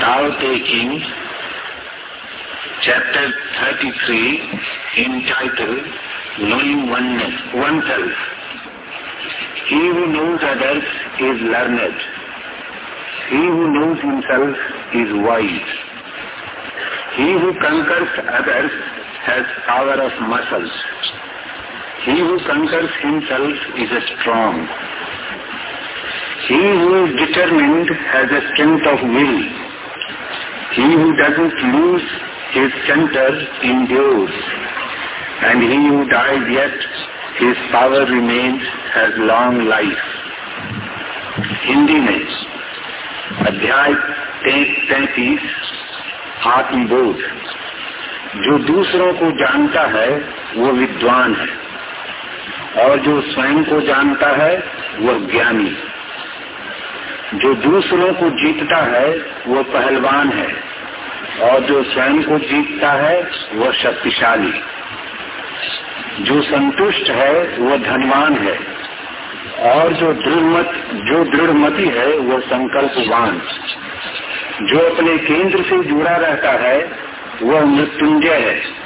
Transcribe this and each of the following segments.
Tao Te King, chapter 33, entitled Knowing Oneness, Oneself. He who knows others is learned. He who knows himself is wise. He who conquers others has power of muscles. He who conquers himself is strong. He who is determined has a strength of will. He who doesn't lose his center endures. And he who dies yet, his power remains, has long life. Hindi में अध्याय तैतीस आत्मबोध जो दूसरों को जानता है वो विद्वान है और जो स्वयं को जानता है वह ज्ञानी जो दूसरों को जीतता है, वो पहलवान है। और जो स्वयं को जीतता है वह शक्तिशाली। जो संतुष्ट है वह धनवान है। और जो दृढ़मत, जो दृढ़मति है वह संकल्पवान। जो अपने केंद्र से जुड़ा रहता है वह मृत्युंजय है।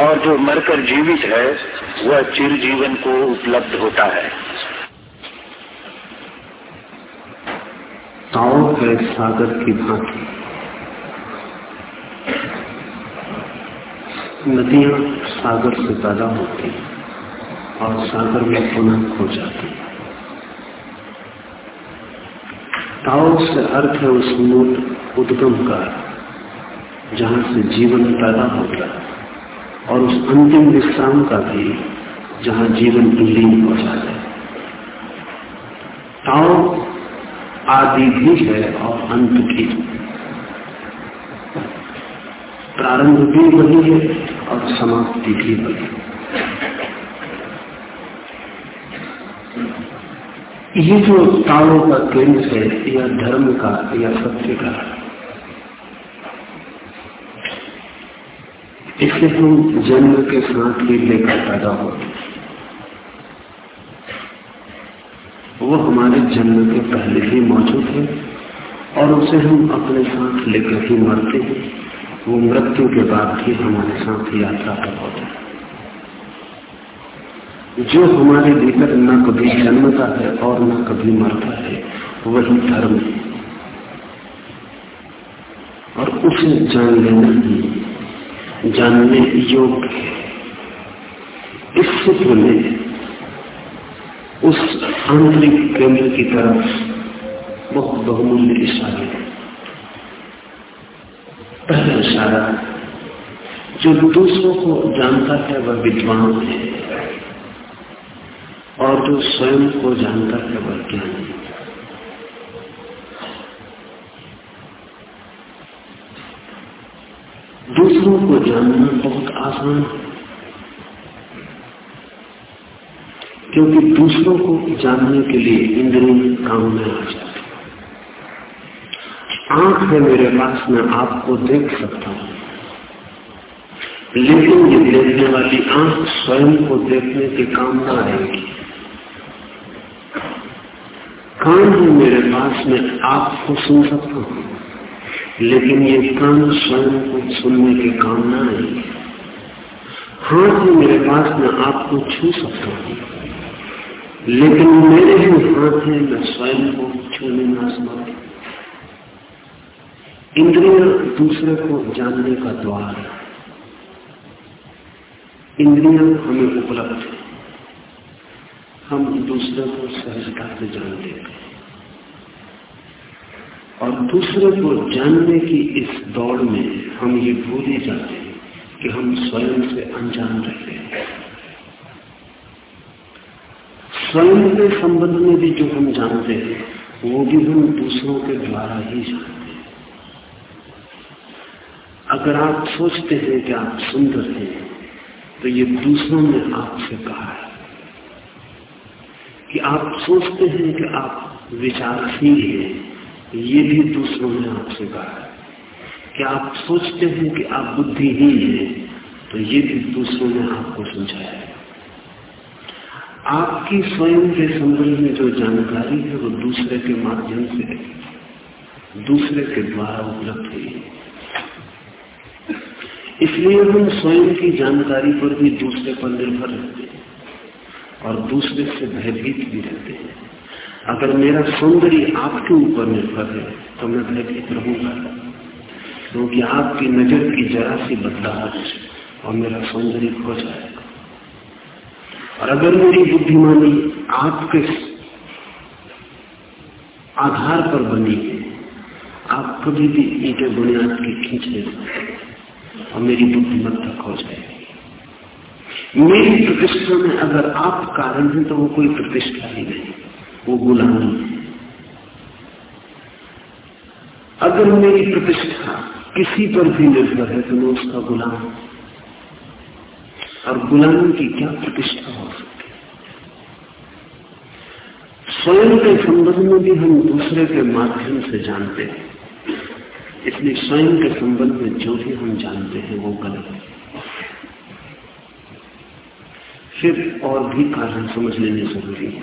और जो मरकर जीवित है, वह चिर जीवन को उपलब्ध होता है। ताओ है सागर की भांति। नदियाँ सागर से पैदा होती और सागर में पुनः खो जाती ताओ से अर्थ है उस मूल उद्गम का जहाँ से जीवन पैदा होता है और उस अंतिम विश्राम का भी, जहाँ जीवन लीन हो जाता है। आदि भी है और अंत भी प्रारंभ भी वही है और समाप्ति भी वही ये जो तालों का केंद्र है, या धर्म का, या सत्य का, इसे हम जन्म के साथ ही लेकर पैदा होते वो हमारे जन्म के पहले ही मौजूद है और उसे हम अपने साथ लेकर ही मरते हैं। वो मृत्यु के बाद ही हमारे साथ यात्रा पर होता है। जो हमारे भीतर न कभी जन्मता है और न कभी मरता है, वही धर्म है। और उसे जान लेना ही, जानने योग्य है। इससे पहले उस आंतरिक केंद्र की तरफ़ बहुत बहुमूल्य इशारे पहला इशारा, जो दूसरों को जानता है, वह विद्वान है। और जो स्वयं को जानता है, वह ज्ञानी दूसरों को जानना बहुत आसान है। क्योंकि दूसरों को जानने के लिए इंद्रिय काम में आ जाते आँख है मेरे पास, मैं आपको देख सकता हूँ। लेकिन ये देखने वाली आँख स्वयं को देखने के काम ना आएगी। कान है मेरे पास, मैं आपको सुन सकता हूँ। लेकिन ये कान स्वयं को सुनने के काम ना आएगी। हाथ है मेरे पास, मैं आपको छू सकता हूँ। लेकिन मेरे ही हाथ है मैं स्वयं को छूने न समर्थ इंद्रिया दूसरे को जानने का द्वार इंद्रिया हमें उपलब्ध है। हम दूसरे को सहजता से जान हैं। और दूसरे को जानने की इस दौड़ में हम ये भूल ही जाते हैं कि हम स्वयं से अनजान रहते हैं। स्वयं के संबंध में भी जो हम जानते हैं, वो भी हम दूसरों के द्वारा ही जानते हैं। अगर आप सोचते हैं कि आप सुंदर हैं तो ये दूसरों ने आपसे कहा है कि आप सोचते हैं कि आप विचारशील हैं, ये भी दूसरों ने आपसे कहा है। कि आप सोचते हैं कि आप बुद्धिहीन हैं तो ये भी दूसरों ने आपको समझाया है। आपकी स्वयं के संबंध में जो जानकारी है, वो दूसरे के माध्यम से दूसरे के द्वारा उपलब्ध हुई इसलिए हम स्वयं की जानकारी पर भी दूसरे पर निर्भर रहते हैं और दूसरे से भयभीत भी रहते हैं। अगर मेरा सौंदर्य आपके ऊपर निर्भर है तो मैं भयभीत रहूँगा, क्योंकि आपकी नज़र की जरा सी बदलाहट और मेरा सौंदर्य खो जाएगा। और अगर मेरी बुद्धिमानी आपके आधार पर बनी है, आप कभी भी ईटे बुनियाद की खींच ले सकते और मेरी बुद्धिमत्ता खो जाएगी मेरी प्रतिष्ठा में अगर आप कारण हैं तो वो कोई प्रतिष्ठा ही नहीं, वो गुलामी है। अगर मेरी प्रतिष्ठा किसी पर भी निर्भर है तो मैं उसका गुलाम और गुलामी की क्या प्रतिष्ठा हो सकती स्वयं के संबंध में भी हम दूसरे के माध्यम से जानते हैं। इसलिए स्वयं के संबंध में जो भी हम जानते हैं, वो गलत है। फिर और भी कारण समझ लेने ज़रूरी है।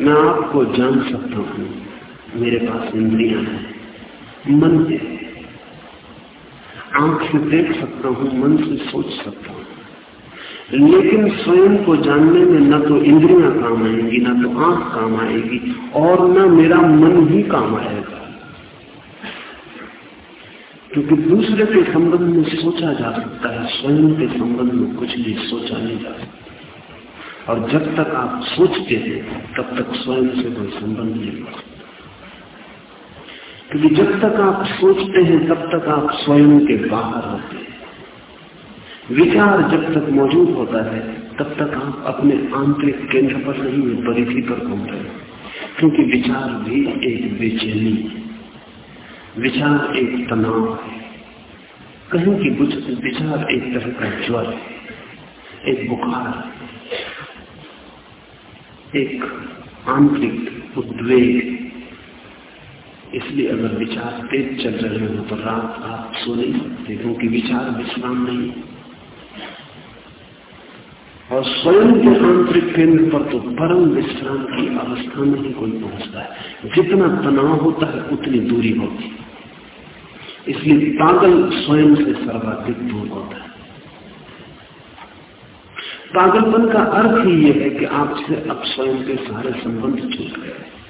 मैं आपको जान सकता हूँ, मेरे पास इंद्रियाँ हैं, मन है। आँख से देख सकता हूँ, मन से सोच सकता हूँ। लेकिन स्वयं को जानने में न तो इंद्रियाँ काम आएँगी, न तो आँख काम आएगी, और न मेरा मन ही काम आएगा। क्योंकि दूसरे के संबंध में सोचा जा सकता है, स्वयं के संबंध में कुछ भी सोचा नहीं जा सकता। और जब तक आप सोचते हैं, तब तक स्वयं से कोई संबंध नहीं हो सकता क्योंकि जब तक आप सोचते हैं, तब तक आप स्वयं के बाहर होते हैं। विचार जब तक मौजूद होता है, तब तक आप अपने आंतरिक केंद्र पर नहीं है परिधि पर घूम रहे क्योंकि विचार भी एक बेचैनी विचार एक तनाव है। कहीं की विचार एक तरह का ज्वर है। एक बुखार एक आंतरिक उद्वेग इसलिए अगर विचार तेज चल रहे हो तो रात आप सो नहीं सकते क्योंकि विचार विश्राम नहीं। और स्वयं के आंतरिक केंद्र पर तो परम विश्राम की अवस्था में ही कोई पहुँचता है। जितना तनाव होता है, उतनी दूरी होती है। इसलिए पागल स्वयं से सर्वाधिक दूर होता है। पागलपन का अर्थ ही यह है कि आपसे अब स्वयं के सारे संबंध छूट गए।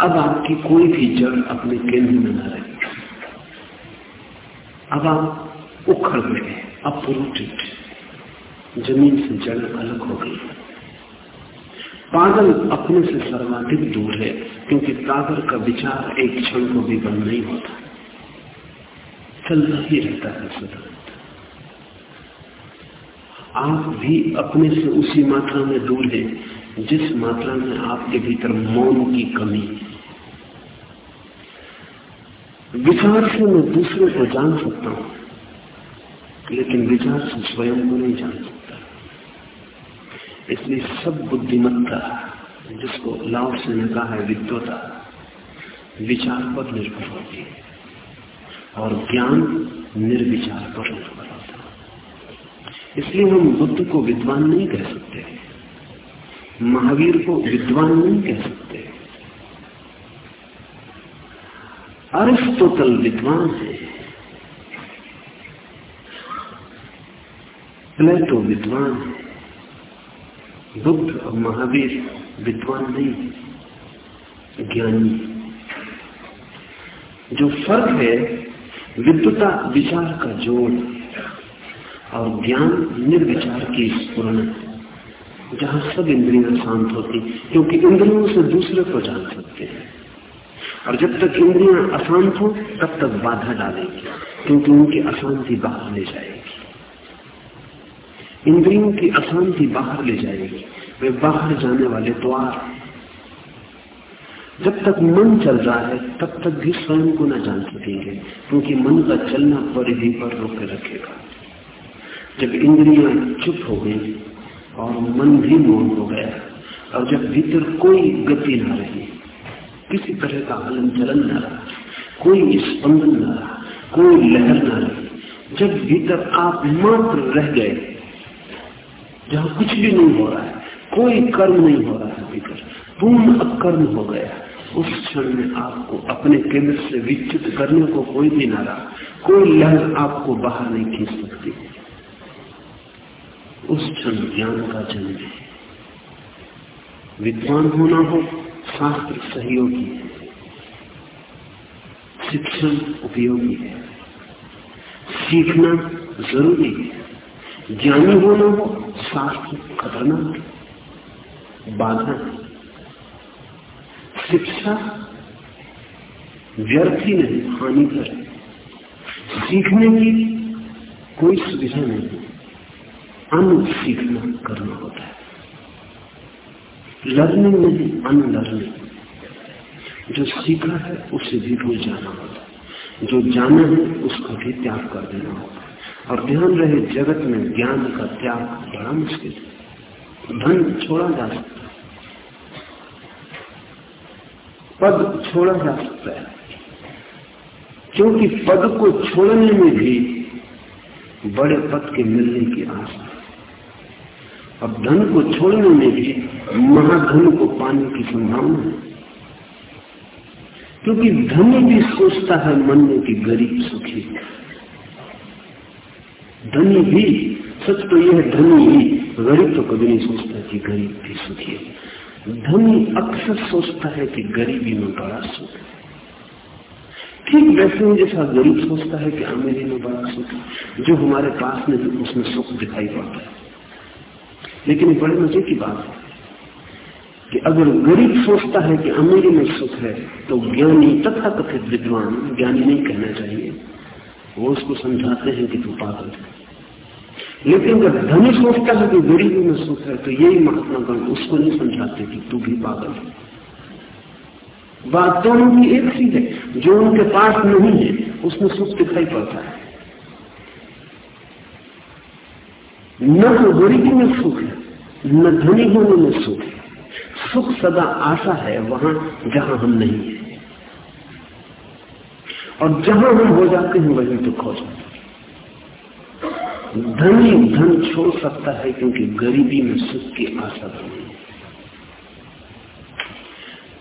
अब आपकी कोई भी जड़ अपने केंद्र में न रहे। अब आप उखड़ गए अपरूटेड ज़मीन से जड़ अलग हो गई। पागल अपने से सर्वाधिक दूर है, क्योंकि पागल का विचार एक क्षण को भी बंद नहीं होता। चलता ही रहता है सदा आप भी अपने से उसी मात्रा में दूर हैं जिस मात्रा में आपके भीतर मौन की कमी विचार से मैं दूसरे को जान सकता हूँ, लेकिन विचार से स्वयं को नहीं जान सकता। इसलिए सब बुद्धिमत्ता जिसको लाभ से ने कहा है विद्वता विचार पर निर्भर होती है, और ज्ञान निर्विचार पर निर्भर होता है। इसलिए हम बुद्ध को विद्वान नहीं कह सकते। महावीर को विद्वान नहीं कह सकते। अरिस्टोटल विद्वान है। प्लेटो विद्वान है। बुद्ध और महावीर विद्वान नहीं ज्ञानी। जो फ़र्क है, विद्वता विचार का जोड़ और ज्ञान निर्विचार की स्पूर्ण जहाँ सब इंद्रियाँ शांत होती, क्योंकि इंद्रियों से दूसरे को जान सकते हैं। और जब तक इंद्रियाँ अशांत हो, तब तक बाधा डालेगी, क्योंकि उनकी अशांति बाहर ले जाएगी। इंद्रियों की अशांति बाहर ले जाएगी, वे बाहर जाने वाले द्वार जब तक मन चल रहा है, तब तक भी स्वयं को न जान सकेंगे, क्योंकि मन का चलना परिधि पर रोके रखेगा। जब इंद्रियाँ चुप हो गई और मन भी मौन हो गया। और जब भीतर कोई गति ना रही, किसी तरह का हलन चलन न रहा, कोई स्पंदन न रहा, कोई लहर न रही, जब भीतर आप मात्र रह गए, जहाँ कुछ भी नहीं हो रहा है, कोई कर्म नहीं हो रहा है भीतर, पूर्ण अकर्म हो गया, उस क्षण में आपको अपने केंद्र से विच्युत करने को कोई भी ना रहा, कोई लहर आपको बाहर नहीं खींच सकती। उस क्षण ज्ञान का जन्म है। विद्वान होना हो, शास्त्र सहयोगी है। शिक्षण उपयोगी है। सीखना ज़रूरी है। ज्ञानी होना हो, शास्त्र खतरनाक बाधा शिक्षा व्यर्थ ही नहीं हानि कर सीखने की कोई सुविधा नहीं। अन सीखना करना होता है। लर्निंग नहीं अनलर्निंग जो सीखा है, उसे भी भूल जाना होता है। जो जाना है, उसका भी त्याग कर देना होता है। और ध्यान रहे, जगत में ज्ञान का त्याग बड़ा मुश्किल है। धन छोड़ा जा सकता है। पद छोड़ा जा सकता है। क्योंकि पद को छोड़ने में भी बड़े पद के मिलने की आशा अब धन को छोड़ने में भी महाधन को पाने की संभावना है। क्योंकि धनी भी सोचता है मन में कि गरीब सुखी। धनी भी, सच तो यह धनी ही, गरीब तो कभी नहीं सोचता कि गरीब भी सुखी है। धनी अक्सर सोचता है कि गरीबी में बड़ा सुख है। ठीक वैसे ही जैसा गरीब सोचता है कि अमीरी में बड़ा सुख जो हमारे पास में उसमें सुख दिखाई पड़ता है। लेकिन बड़े मज़े की बात है कि अगर गरीब सोचता है कि अमीरी में सुख है तो ज्ञानी तथा कथित विद्वान ज्ञानी नहीं कहना चाहिए। वो उसको समझाते हैं कि तू पागल है। लेकिन अगर धनी सोचता है कि गरीबी में सुख है तो यही महात्मा गण उसको नहीं समझाते कि तू भी पागल है। बात दोनों की एक सी है, जो उनके पास नहीं है, उसमें सुख दिखाई पड़ता है। न तो गरीबी में सुख है न धनी होने में सुख। है सुख सदा आशा है, वहाँ जहाँ हम नहीं है। और जहाँ हम हो जाते हैं, वही दुख हो जाते धनी धन छोड़ सकता है, क्योंकि गरीबी में सुख की आशा बनी है।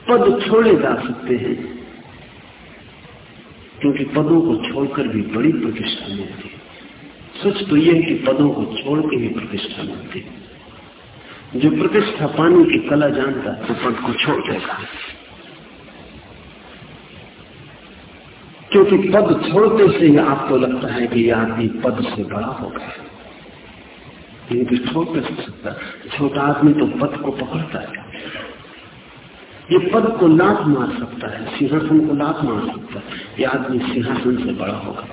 पद छोड़े जा सकते हैं, क्योंकि पदों को छोड़कर भी बड़ी प्रतिष्ठा मिलती है। सच तो यह है कि पदों को छोड़ के ही प्रतिष्ठा मिलती जो प्रतिष्ठा पाने की कला जानता है तो पद को छोड़ देगा। क्योंकि पद छोड़ते से ही आपको लगता है कि यह आदमी पद से बड़ा हो गया। ये भी सकता छोटा आदमी तो पद को पकड़ता है। ये पद को लात मार सकता है, सिंहासन को लात मार सकता है, ये आदमी सिंहासन से बड़ा होगा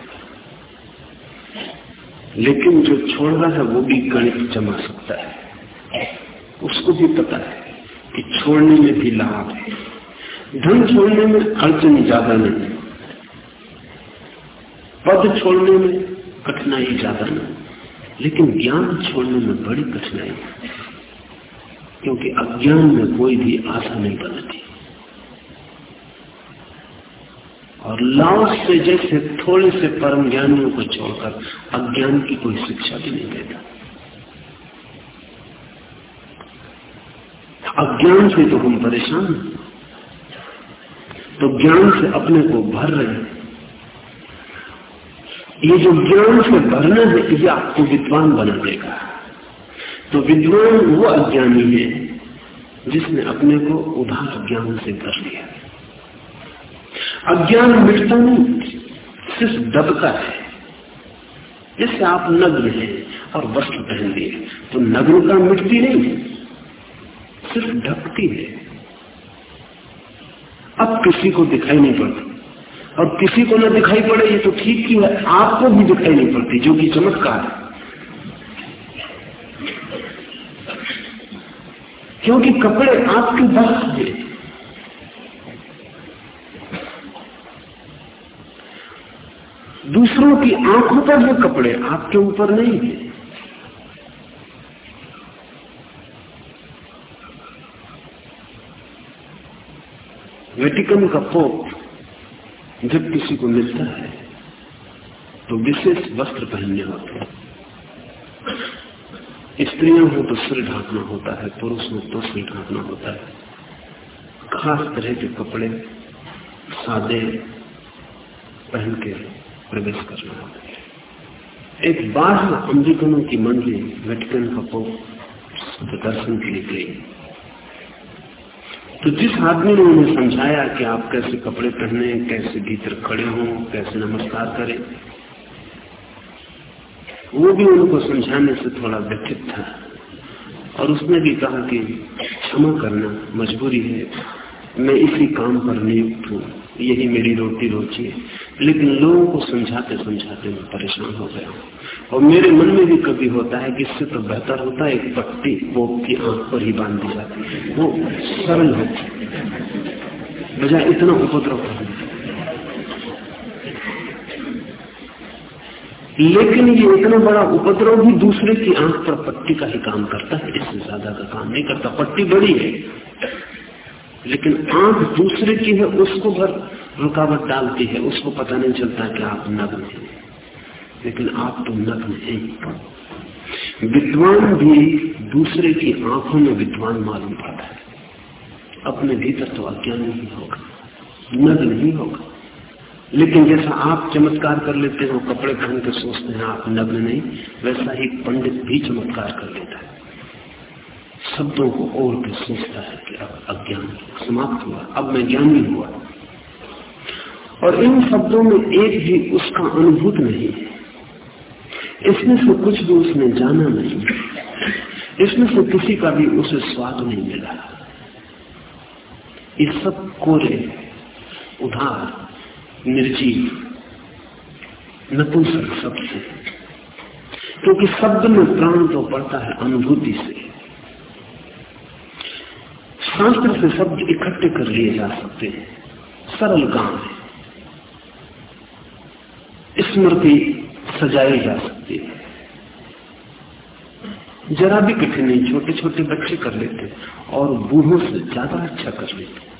लेकिन जो छोड़ रहा है, वो भी गणित जमा सकता है। उसको भी पता है कि छोड़ने में भी लाभ है। धन छोड़ने में अड़चन ज़्यादा नहीं पद छोड़ने में कठिनाई ज़्यादा नहीं लेकिन ज्ञान छोड़ने में बड़ी कठिनाई है। क्योंकि अज्ञान में कोई भी आशा नहीं बनती। और लाओ से जैसे थोड़े से परम ज्ञानियों को छोड़कर अज्ञान की कोई शिक्षा भी नहीं देता। अज्ञान से तो हम परेशान हैं। तो ज्ञान से अपने को भर रहे हैं। ये जो ज्ञान से भरना है, ये आपको विद्वान बना देगा। तो विद्वान वो अज्ञानी है, जिसने अपने को उधार ज्ञान से भर लिया। अज्ञान मिटता नहीं, सिर्फ़ दबता है। जैसे आप नग्न हैं और वस्त्र पहन लिए तो नग्नता मिटती नहीं। सिर्फ़ ढकती है। अब किसी को दिखाई नहीं पड़ती। और किसी को ना दिखाई पड़े, ये तो ठीक क्यों है आपको भी दिखाई नहीं पड़ती, जो कि चमत्कार है। क्योंकि कपड़े आपके बस है। दूसरों की आँखों पर है कपड़े आपके ऊपर नहीं है। वेटिकन का पोप जब किसी को मिलता है तो विशेष वस्त्र पहनने होते हैं। स्त्रियाँ हो तो सिर ढांकना होता है, पुरुष हो तो सिर ढांकना होता है। खास तरह के कपड़े सादे पहन के प्रवेश करना होता है। एक बारह अमेरिकनों की मंडली वेटिकन का पोप दर्शन के लिए गई। तो जिस आदमी ने उन्हें समझाया कि आप कैसे कपड़े पहने, कैसे भीतर खड़े हों, कैसे नमस्कार करें, वो भी उनको समझाने से थोड़ा व्यथित था। और उसने भी कहा कि क्षमा करना मजबूरी है, मैं इसी काम पर नियुक्त हूँ, यही मेरी रोटी रोची है। लेकिन लोगों को समझाते समझाते मैं परेशान हो गया हूँ। और मेरे मन में भी कभी होता है कि इससे तो बेहतर होता है, एक पट्टी वो की आँख पर ही बाँध दी जाती वो सरल होती बजाय इतना उपद्रव लेकिन ये इतना बड़ा उपद्रव भी दूसरे की आँख पर पट्टी का ही काम करता है, इससे ज़्यादा का काम नहीं करता। पट्टी बड़ी है, लेकिन आँख दूसरे की है, उसको भर रुकावट डालती है, उसको पता नहीं चलता कि आप नग्न हैं। लेकिन आप तो नग्न हैं विद्वान भी दूसरे की आँखों में विद्वान मालूम पड़ता है। अपने भीतर तो अज्ञान ही होगा, नग्न ही होगा। लेकिन जैसा आप चमत्कार कर लेते हो, कपड़े पहन के सोचते हैं, आप नग्न नहीं, वैसा ही पंडित भी चमत्कार कर लेता है। शब्दों को ओढ़ के सोचता है कि अब अज्ञान समाप्त हुआ, अब मैं ज्ञानी हुआ। और इन शब्दों में एक भी उसका अनुभूत नहीं है। इसमें से कुछ भी उसने जाना नहीं। इसमें से किसी का भी उसे स्वाद नहीं मिला। ये सब कोरे, उधार, निर्जीव, नपुंसक शब्द से क्योंकि शब्द में प्राण तो पड़ता है अनुभूति से। शास्त्र से शब्द इकट्ठे कर लिए जा सकते हैं। सरल काम है। स्मृति सजाई जा सकती है। जरा भी कठिन नहीं छोटे छोटे बच्चे कर लेते और बूढ़ों से ज़्यादा अच्छा कर लेते।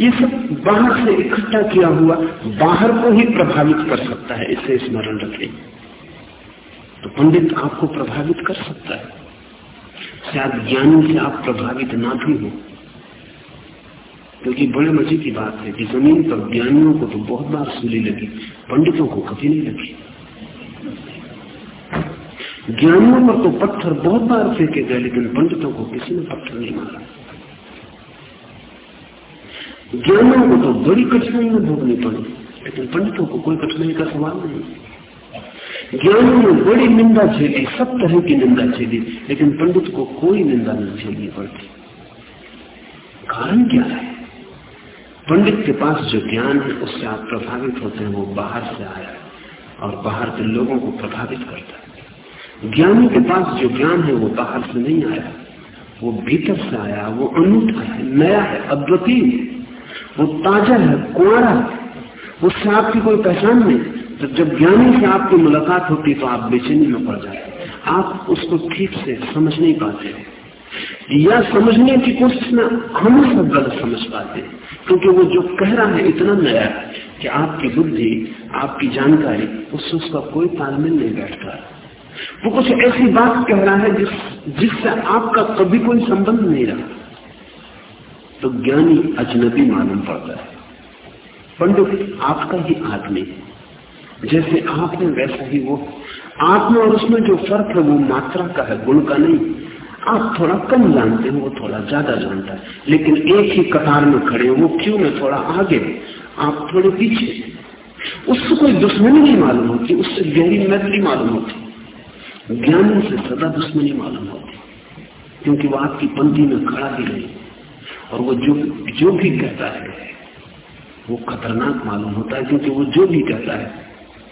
ये सब बाहर से इकट्ठा किया हुआ, बाहर को ही प्रभावित कर सकता है, इसे स्मरण रखें। तो पंडित आपको प्रभावित कर सकता है। शायद ज्ञानी से आप प्रभावित ना भी हो। क्योंकि बड़े मज़े की बात है कि ज़मीन पर ज्ञानियों को तो बहुत बार सूली लगी, पंडितों को कभी नहीं लगी। ज्ञानियों पर तो पत्थर बहुत बार फेंके गए, लेकिन पंडितों को किसी ने पत्थर नहीं मारा। ज्ञानियों को तो बड़ी कठिनाइयाँ भोगनी पड़ी, लेकिन पंडितों को कोई कठिनाई का सवाल नहीं। ज्ञानियों ने बड़ी निंदा झेली, सब तरह की निंदा झेली, लेकिन पंडित को कोई निंदा नहीं झेलनी पड़ती। कारण क्या है? पंडित के पास जो ज्ञान है, उससे आप प्रभावित होते हैं, वो बाहर से आया है और बाहर के लोगों को प्रभावित करता है। ज्ञानी के पास जो ज्ञान है, वो बाहर से नहीं आया वो भीतर से आया वो अनूठा है, नया है, अद्वितीय वो ताज़ा है, कुआरा है। उससे आपकी कोई पहचान नहीं। तो जब ज्ञानी से आपकी मुलाकात होती तो आप बेचैनी में पड़ जाते आप उसको ठीक से समझ नहीं पाते। या समझने की कोशिश में हमेशा गलत समझ पाते क्योंकि वो जो कह रहा है इतना नया कि आपकी बुद्धि, आपकी जानकारी, उससे उसका कोई तालमेल नहीं बैठता। वो कुछ ऐसी बात कह रहा है जिस, जिससे आपका कभी कोई संबंध नहीं रहा। तो ज्ञानी अजनबी मालूम पड़ता है। पंडित, आपका ही आदमी। जैसे आप है वैसा ही वो आत्मा और उसमें जो फ़र्क है, वो मात्रा का है, गुण का नहीं। आप थोड़ा कम जानते हैं वो थोड़ा ज़्यादा जानता है। लेकिन एक ही कतार में खड़े वो क्यों में थोड़ा आगे? आप थोड़े पीछे। उससे कोई दुश्मनी नहीं मालूम होती, उससे गहरी मैत्री मालूम होती। ज्ञानी से सदा दुश्मनी मालूम होती। क्योंकि वो आपकी पंक्ति में खड़ा भी नहीं। और वो जो जो भी कहता है, वो खतरनाक मालूम होता है, क्योंकि वो जो भी कहता है,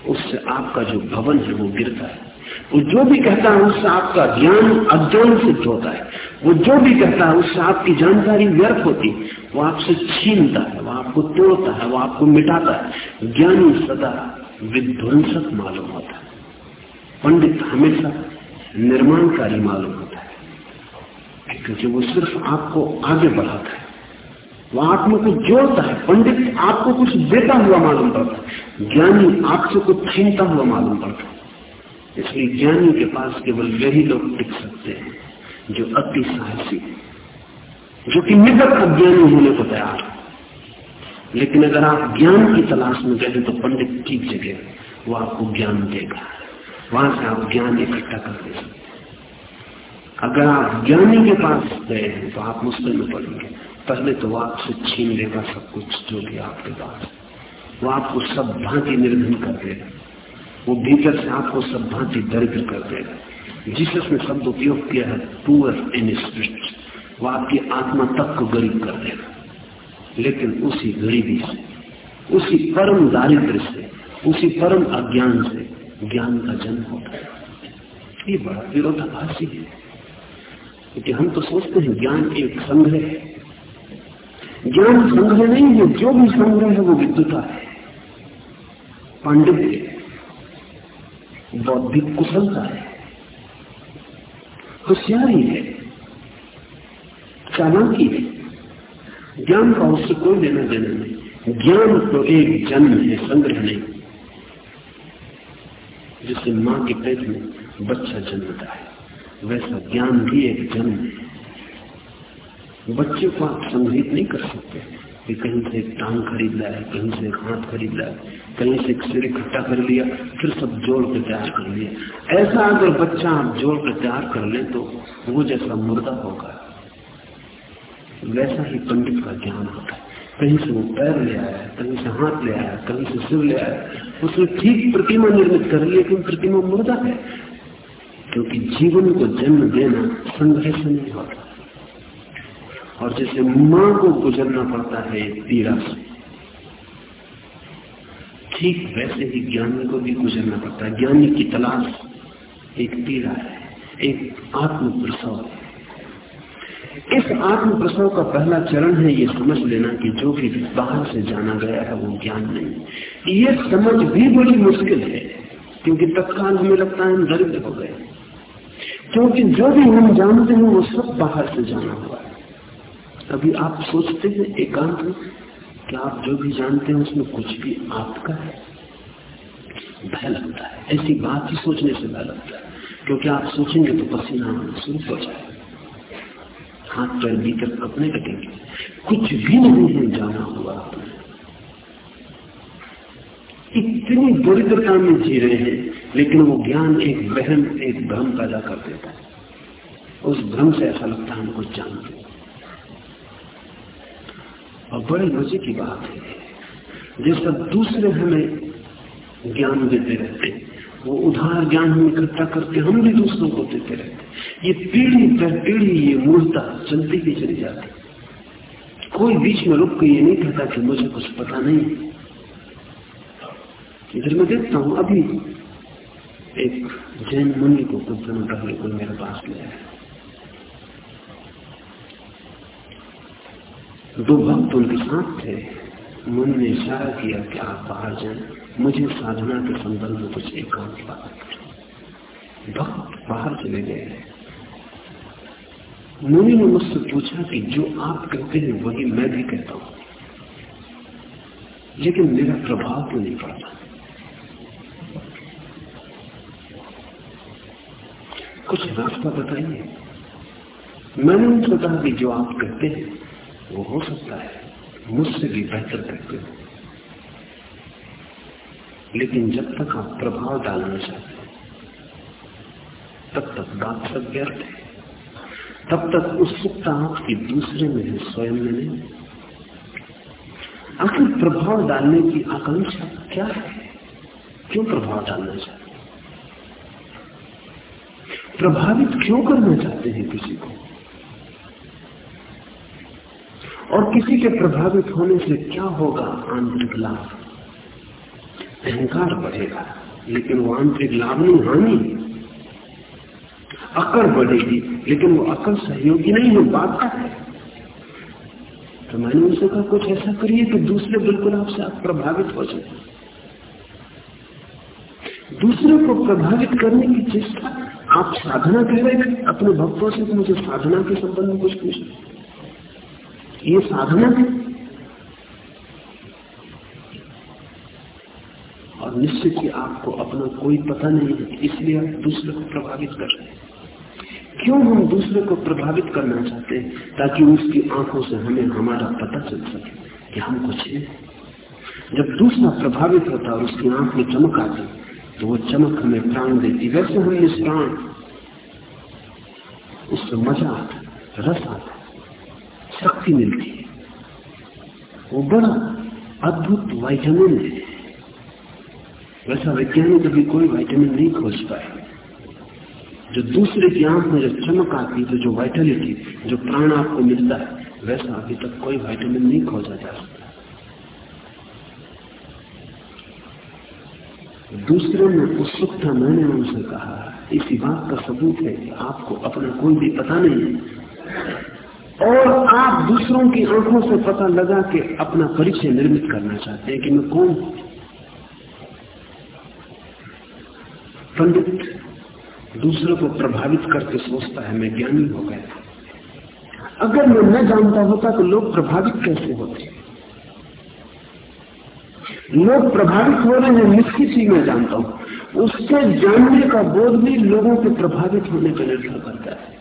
उससे आपका जो भवन है, वो गिरता है। वो जो भी कहता है, उससे आपका ज्ञान अज्ञान सिद्ध होता है। वो जो भी कहता है, उससे आपकी जानकारी व्यर्थ होती वो आपसे छीनता है, वो आपको तोड़ता है, वो आपको मिटाता है। ज्ञानी सदा विध्वंसक मालूम होता है। पंडित हमेशा निर्माणकारी मालूम होता है। क्योंकि वो सिर्फ़ आपको आगे बढ़ाता है। वो आत्मा को जोड़ता है। पंडित आपको कुछ देता हुआ मालूम पड़ता है। ज्ञानी आपसे कुछ छीनता हुआ मालूम पड़ता है। इसलिए ज्ञानी के पास केवल वही लोग टिक सकते हैं, जो अति साहसी जो कि निगत अज्ञानी होने को तैयार लेकिन अगर आप ज्ञान की तलाश में गए तो पंडित ठीक जगह वो आपको ज्ञान देगा। वहाँ से आप ज्ञान इकट्ठा कर दे सकते अगर आप ज्ञानी के पास गए हैं तो आप मुश्किल में पड़ेंगे। पहले तो वो आपसे छीन लेगा सब कुछ जो भी आपके पास वो आपको सब भांति निर्धन कर देगा। वो भीतर से आपको सब भांति दरिद्र कर देगा। जिसस ने शब्द उपयोग किया है पुअर इन स्पिरिट वो आपकी आत्मा तक को गरीब कर देगा। लेकिन उसी गरीबी से, उसी परम दारिद्र से, उसी परम अज्ञान से ज्ञान का जन्म होता है। ये बड़ा विरोधाभासी है। क्योंकि हम तो सोचते हैं ज्ञान एक संग्रह है। ज्ञान संग्रह नहीं है, जो भी संग्रह है वो विद्युता है। पांडित्य बौद्धिक कुशलता है। होशियारी है। चालाकी है। ज्ञान का उससे कोई लेना देना नहीं। ज्ञान तो एक जन्म है, संग्रह नहीं। जिससे माँ के पेट में बच्चा जन्मता है, वैसा ज्ञान भी एक जन्म है। बच्चे को आप संग्रहित नहीं कर सकते। कि कहीं से एक टांग खरीद लाया कहीं से एक हाथ खरीद लाया कहीं से एक सिर इकट्ठा कर लिया, फिर सब जोड़ के तैयार कर लिया ऐसा अगर बच्चा आप जोड़ कर तैयार कर ले तो वो जैसा मुर्दा होगा, वैसा ही पंडित का ज्ञान होता है। कहीं से वो पैर ले आया, कहीं से हाथ ले आया, कहीं से सिर ले आया, उसने ठीक प्रतिमा निर्मित कर लेकिन प्रतिमा मुर्दा है, क्योंकि जीवन को जन्म देना संघर्ष नहीं होता। और जैसे माँ को गुजरना पड़ता है पीड़ा से। ठीक वैसे ही ज्ञानी को भी गुजरना पड़ता है। ज्ञानी की तलाश एक पीड़ा है, एक आत्म प्रसव है। इस आत्म प्रसव का पहला चरण है ये समझ लेना कि जो भी बाहर से जाना गया है वो ज्ञान नहीं। ये समझ भी बड़ी मुश्किल है, क्योंकि तत्काल हमें लगता है हम दरिद्र हो गए। क्योंकि जो भी हम जानते हैं वो सब बाहर से जाना हुआ है। अभी आप सोचते हैं, एकांत में, कि आप जो भी जानते हैं, उसमें कुछ भी आपका है। भय लगता है। ऐसी बात ही सोचने से भय लगता है। क्योंकि आप सोचेंगे तो पसीना शुरू हो जाए हाथ पैर भीतर कपने लगेंगे कुछ भी नहीं है जाना हुआ। आपने इतनी दरिद्रता में जी रहे हैं, लेकिन वो ज्ञान एक बहन एक भ्रम पैदा कर देता है। उस भ्रम से ऐसा लगता है हम कुछ जानते और बड़े मज़े की बात है। जैसा दूसरे हमें ज्ञान देते रहते वो उधार ज्ञान हम इकट्ठा करके हम भी दूसरों को देते रहते ये पीढ़ी दर पीढ़ी, ये मूर्ता चलती ही चली जाती कोई बीच में रुक के ये नहीं कहता कि मुझे कुछ पता नहीं इधर मैं देखता हूँ, अभी एक जैन मुनि को कुछ दिनों पहले कोई मेरे पास ले आया। दो भक्त उनके साथ थे। मन ने इशारा किया कि आप बाहर जाए। मुझे साधना के संबंध में कुछ एकांत बात भक्त बाहर चले गए। मुनि ने मुझसे पूछा कि जो आप कहते हैं, वही मैं भी कहता हूँ। लेकिन मेरा प्रभाव क्यों नहीं पड़ता? कुछ रास्ता बताइए। मैंने उनसे कहा कि जो आप कहते हैं वो हो सकता है, मुझसे भी बेहतर करते हो लेकिन जब तक आप प्रभाव डालना चाहते हैं, तब तक बात सब व्यर्थ है। तब तक उत्सुकता आपकी दूसरे में है, स्वयं में नहीं। आखिर प्रभाव डालने की आकांक्षा क्या है? क्यों प्रभाव डालना चाहते प्रभावित क्यों करना चाहते हैं किसी को? और किसी के प्रभावित होने से क्या होगा आंतरिक लाभ? अहंकार बढ़ेगा, लेकिन वो आंतरिक लाभ नहीं, हानि। अकड़ बढ़ेगी, लेकिन वो अकड़ सहयोगी नहीं है, बात का है। तो मैंने उनसे कहा, कुछ ऐसा करिए कि दूसरे बिल्कुल आपसे आप प्रभावित हो जाए। दूसरे को प्रभावित करने की चेष्टा, आप साधना कह रहे थे अपने भक्तों से मुझे साधना के संबंध में कुछ पूछना। ये साधना है। और निश्चित ही आपको अपना कोई पता नहीं है, इसलिए आप दूसरे को प्रभावित कर रहे हैं। क्यों हम दूसरे को प्रभावित करना चाहते हैं? ताकि उसकी आँखों से हमें हमारा पता चल सके कि हम कुछ है। जब दूसरा प्रभावित होता है और उसकी आँख में चमक आती तो वो चमक हमें प्राण देती। वैसे हम इस प्राण उससे मज़ा आता, रस आता। शक्ति मिलती है। वो बड़ा अद्भुत वाइटामिन है। वैसा वैज्ञानिक अभी कोई वाइटामिन नहीं खोज पाए। जो दूसरे की आँख में जब चमक आती तो जो वाइटलिटी जो प्राण आपको मिलता है, वैसा अभी तक कोई वाइटामिन नहीं खोजा जा सकता। दूसरे में उत्सुकता मैंने उनसे कहा, इसी बात का सबूत है कि आपको अपना कोई भी पता नहीं है। और आप दूसरों की आँखों से पता लगा के अपना परिचय निर्मित करना चाहते हैं कि मैं कौन पंडित दूसरों को प्रभावित करके सोचता है, मैं ज्ञानी हो गया। अगर मैं न जानता होता तो लोग प्रभावित कैसे होते? लोग प्रभावित हो रहे हैं निश्चित ही मैं जानता हूँ। उसके जानने का बोध भी लोगों के प्रभावित होने पर निर्भर करता है।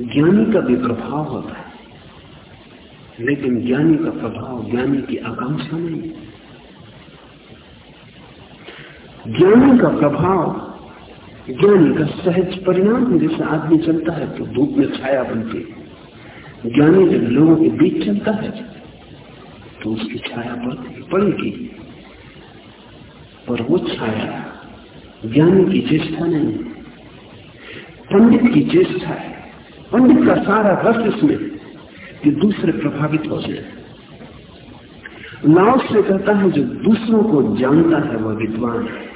ज्ञानी का भी प्रभाव होता है। लेकिन ज्ञानी का प्रभाव ज्ञानी की आकांक्षा नहीं है। ज्ञानी का प्रभाव ज्ञानी का सहज परिणाम जैसे आदमी चलता है तो धूप में छाया बनती है। ज्ञानी जब लोगों के बीच चलता है तो उसकी छाया पड़ती पड़ेगी पर वो छाया ज्ञानी की चेष्टा नहीं पंडित की चेष्टा है। पंडित का सारा रस इसमें कि दूसरे प्रभावित हो जाए। लाओ से कहता है, जो दूसरों को जानता है, वह विद्वान है।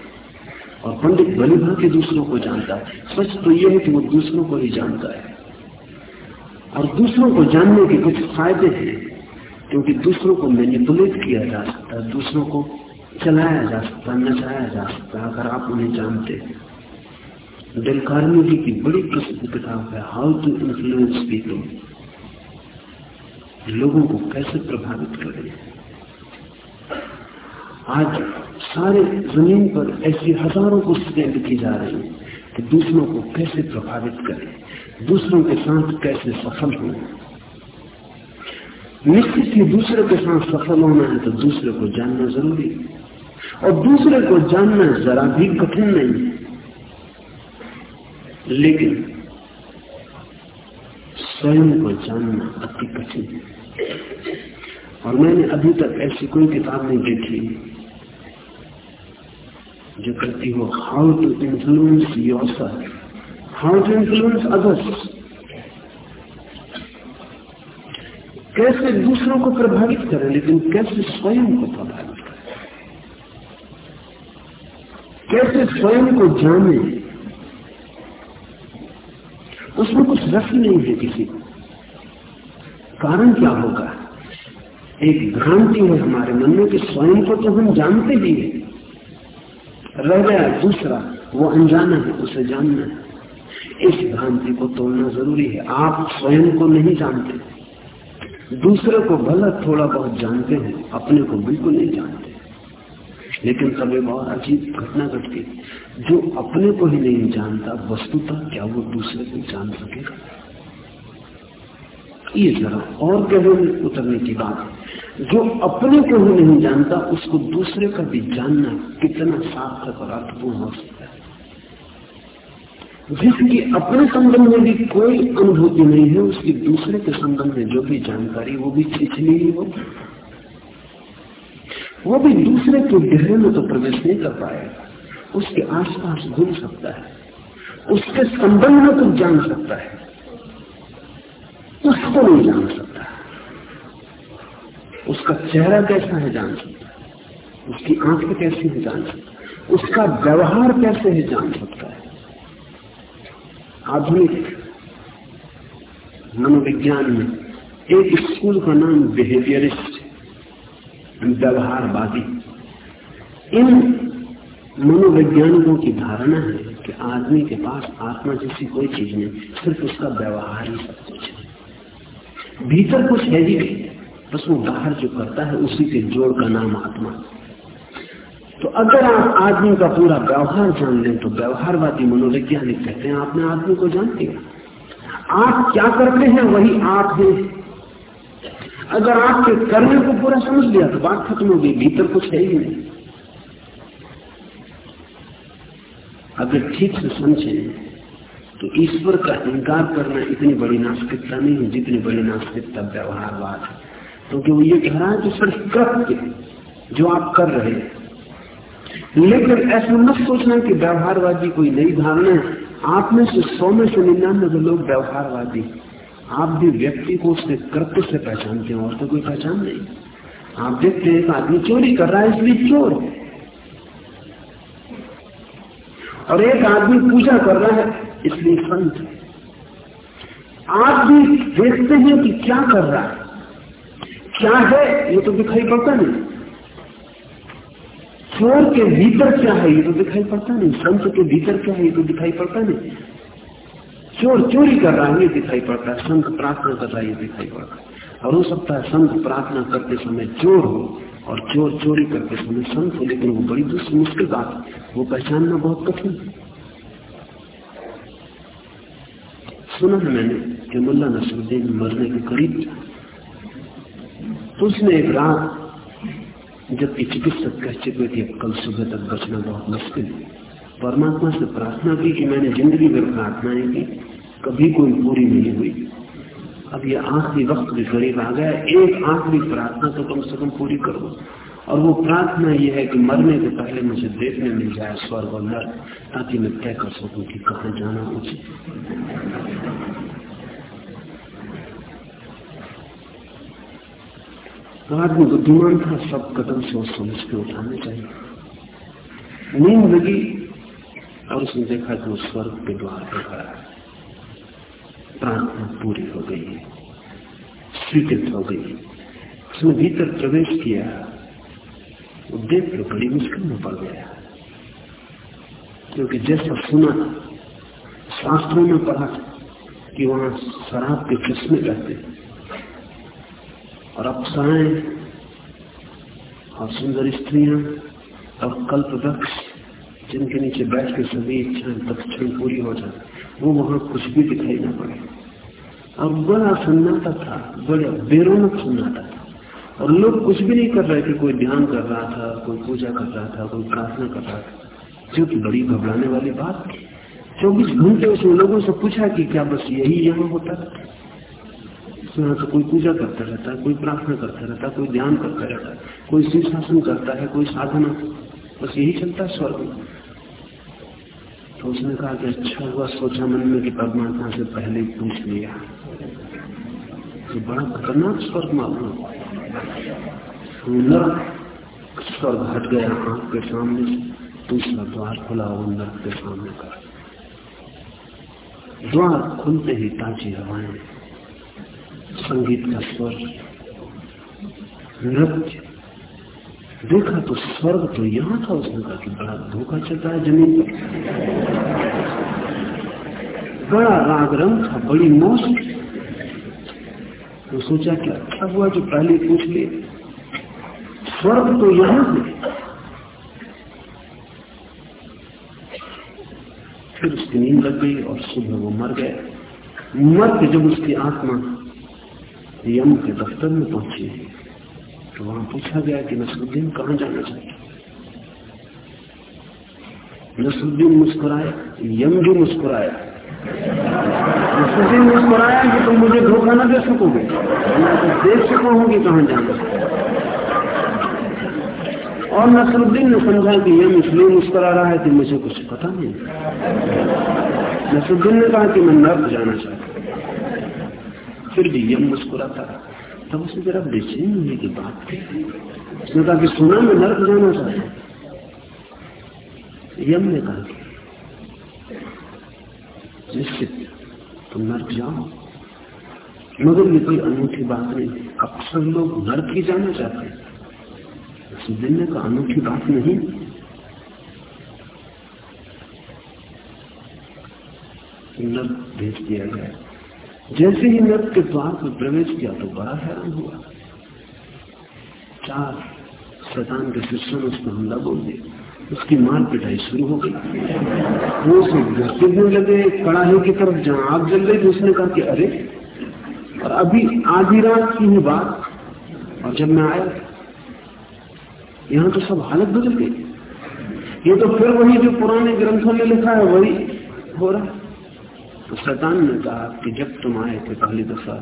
और पंडित भली भांति दूसरों को जानता है। सच तो यह है कि वो दूसरों को ही जानता है। और दूसरों को जानने के कुछ फ़ायदे हैं, क्योंकि दूसरों को मैनिपुलेट किया जा सकता है, दूसरों को चलाया जा सकता नचाया जा सकता अगर आप उन्हें जानते डेल कार्नेगी की बड़ी प्रसिद्ध किताब है, हाउ टू इन्फ्लुएंस पीपल। लोगों को कैसे प्रभावित करें आज सारे ज़मीन पर ऐसी हज़ारों पुस्तकें लिखी जा रही हैं कि दूसरों को कैसे प्रभावित करें, दूसरों के साथ कैसे सफल हो। निश्चित ही दूसरे के साथ सफल होना है तो दूसरे को जानना ज़रूरी और दूसरे को जानना जरा भी कठिन नहीं है। लेकिन स्वयं को जानना अति कठिन है। और मैंने अभी तक ऐसी कोई किताब नहीं देखी जो कहती हो how to influence your how to influence others कैसे दूसरों को प्रभावित करें, लेकिन कैसे स्वयं को प्रभावित करें? कैसे स्वयं को जाने? उसमें कुछ रस नहीं है किसी। को कारण क्या होगा? एक भ्रांति है हमारे मन में कि स्वयं को तो हम जानते ही हैं। रह गया दूसरा, वो अनजाना है, उसे जानना है। इस भ्रांति को तोड़ना ज़रूरी है। आप स्वयं को नहीं जानते। दूसरे को भला थोड़ा बहुत जानते हैं, अपने को बिल्कुल नहीं जानते। लेकिन एक और अजीब घटना घटती। जो अपने को ही नहीं जानता, वस्तुता क्या वो दूसरे को जान सकेगा? ये जरा और गहरे में उतरने की बात है। जो अपने को ही नहीं जानता, उसको दूसरे का भी जानना कितना सार्थक और अर्थपूर्ण हो सकता है। जिसकी अपने संबंध में भी कोई अनुभूति नहीं है, उसकी दूसरे के संबंध में जो भी जानकारी, वो भी छिछली ही वो भी दूसरे के गहरे में तो प्रवेश नहीं कर पाएगा। उसके आसपास घूम सकता है। उसके संबंध में कुछ जान सकता है। उसको नहीं जान सकता। उसका चेहरा कैसा है जान सकता है। उसकी आँखें कैसी है जान सकता है। उसका व्यवहार कैसे है जान सकता है। आधुनिक मनोविज्ञान में एक स्कूल का नाम बिहेवियरिस्ट व्यवहारवादी। इन मनोवैज्ञानिकों की धारणा है कि आदमी के पास आत्मा जैसी कोई चीज़ नहीं, सिर्फ़ उसका व्यवहार ही सब कुछ है। भीतर कुछ है ही नहीं, बस वो बाहर जो करता है, उसी के जोड़ का नाम आत्मा। तो अगर आप आदमी का पूरा व्यवहार जान लें तो व्यवहारवादी मनोवैज्ञानिक कहते हैं, आपने आदमी को जानते लिया आप क्या करते हैं, वही आप हैं। अगर आपके करने को पूरा समझ लिया तो बात खत्म हो गई, भीतर कुछ है ही नहीं। अगर ठीक से समझे तो ईश्वर का इनकार करना इतनी बड़ी नास्तिकता नहीं है जितनी बड़ी नास्तिकता व्यवहारवाद है। क्योंकि वो ये कह रहा है कि सिर्फ़ कृत्य जो आप कर रहे हैं। लेकिन ऐसा मत सोचना कि व्यवहारवादी कोई नई धारणा है। आप में से सौ में से निन्यानवे लोग व्यवहारवादी आप भी व्यक्ति को उसके कृत्य से पहचानते हैं और तो कोई पहचान नहीं आप देखते हैं एक आदमी चोरी कर रहा है, इसलिए चोर और एक आदमी पूजा कर रहा है, इसलिए संत आप भी देखते हैं कि क्या कर रहा है। क्या है, ये तो दिखाई पड़ता नहीं। चोर के भीतर क्या है, ये तो दिखाई पड़ता नहीं। संत के भीतर क्या है, ये तो दिखाई पड़ता नहीं। चोर चोरी कर रहा है ये दिखाई पड़ता। है संत प्रार्थना कर रहा है, ये दिखाई पड़ता। है और हो सकता है संत प्रार्थना करते समय चोर हो और चोर चोरी करते समय संत हो, लेकिन वो बड़ी दूसरी मुश्किल बात वो पहचानना बहुत कठिन है। सुना है मैंने कि मुल्ला नसरुद्दीन मरने के करीब तो उसने एक रात जबकि चिकित्सक कह चुके थे कल सुबह तक बचना बहुत मुश्किल है। परमात्मा से प्रार्थना की कि मैंने ज़िंदगी भर प्रार्थनाएँ की, कभी कोई पूरी नहीं हुई। अब ये आखिरी वक्त भी करीब आ गया, एक आखिरी प्रार्थना तो कम से कम पूरी करो और वो प्रार्थना ये है कि मरने के पहले मुझे देखने मिल जाए स्वर्ग और नर, ताकि मैं तय कर सकूँ कि कहा जाना उचित। आदमी बुद्धिमान था, सब कदम सोच समझ के उठाने चाहिए। नींद लगी और उसने देखा कि वो स्वर्ग के द्वार पर खड़ा है। प्रार्थना पूरी हो गई है, स्वीकृत हो गई उसने भीतर प्रवेश किया, वो देख के बड़ी मुश्किल में पड़ गया। क्योंकि जैसा सुना, शास्त्रों में पढ़ा कि वहाँ शराब के चश्मे रहते और अप्सराएँ, और सुंदर स्त्रियाँ, और कल्प वृक्ष जिनके नीचे बैठ के सभी इच्छाएँ तत्क्षण पूरी हो जाए, वो वहाँ कुछ भी दिखाई ना पड़े। और बड़ा सन्नाटा था, बड़ा बेरोनक सन्नाटा था। और लोग कुछ भी नहीं कर रहे थे, कोई ध्यान कर रहा था, कोई पूजा कर रहा था, कोई प्रार्थना कर रहा था। जो कि बड़ी घबराने वाली बात थी। चौबीस घंटे उसने लोगों से पूछा कि क्या बस यही यहाँ होता है? यहाँ तो कोई पूजा करता रहता है, कोई प्रार्थना करता रहता है, कोई ध्यान करता रहता है, कोई शीर्षासन करता है, कोई साधना। बस यही चलता है स्वर्ग तो उसने कहा कि अच्छा हुआ, सोचा मन में कि परमात्मा से पहले पूछ लिया। तो बड़ा खतरनाक स्वर्ग मालूम नरक स्वर्ग हट गया आँख के सामने दूसरा द्वार खुला वो नरक के सामने कर। द्वार खुलते ही ताजी हवाएँ, संगीत का स्वर, नृत्य देखा तो स्वर्ग तो यहाँ था, उसने कहा कि बड़ा धोखा चल रहा है ज़मीन पर। बड़ा राग रंग था, बड़ी मौज तो सोचा कि अच्छा हुआ जो पहले पूछ लिए स्वर्ग तो यहाँ है। फिर उसकी नींद लग गई और सुबह वो मर गए मर के जब उसकी आत्मा यम के दफ्तर में पहुँची। तो वहाँ पूछा गया कि नसरुद्दीन कहाँ जाना चाहिए? नसरुद्दीन मुस्कुराए, यम भी मुस्कुराया। नसरुद्दीन मुस्कुराया कि तुम मुझे धोखा ना दे सकोगे? मैं तो देख सकाऊँगी कहाँ जाना और नसरुद्दीन ने समझा कि यम इसलिए मुस्कुरा रहा है कि मुझे कुछ पता नहीं। नसरुद्दीन ने कहा कि मैं नर्क जाना चाहता फिर भी यम मुस्कुराता तब उसने जरा बेचैन होने की बात उसने कहा कि सुना मैं, नर्क जाना चाहता यम ने कहा निश्चित तुम नर्क जाओ। मगर ये कोई अनूठी बात नहीं। अक्सर लोग नर्क ही जाना चाहते हैं। दिन का अनूठी बात नहीं। नर्क भेज दिया गया। जैसे ही नर्क के द्वार पर प्रवेश किया तो बड़ा हैरान हुआ। चार शैतान के शिष्यों ने उसको हमला बोल दिया। उसकी मार पिटाई शुरू हो गई। वो उसे गिरने लगे, कड़ाही की तरफ़ जहाँ आग जल गई तो उसने कहा कि अरे, और अभी आधी रात की ही बात। और जब मैं आया, यहाँ तो सब हालत बदल गई। ये तो फिर वही जो पुराने ग्रंथों में लिखा है, वही हो रहा तो शैतान ने कहा कि जब तुम आए थे पहली दफ़ा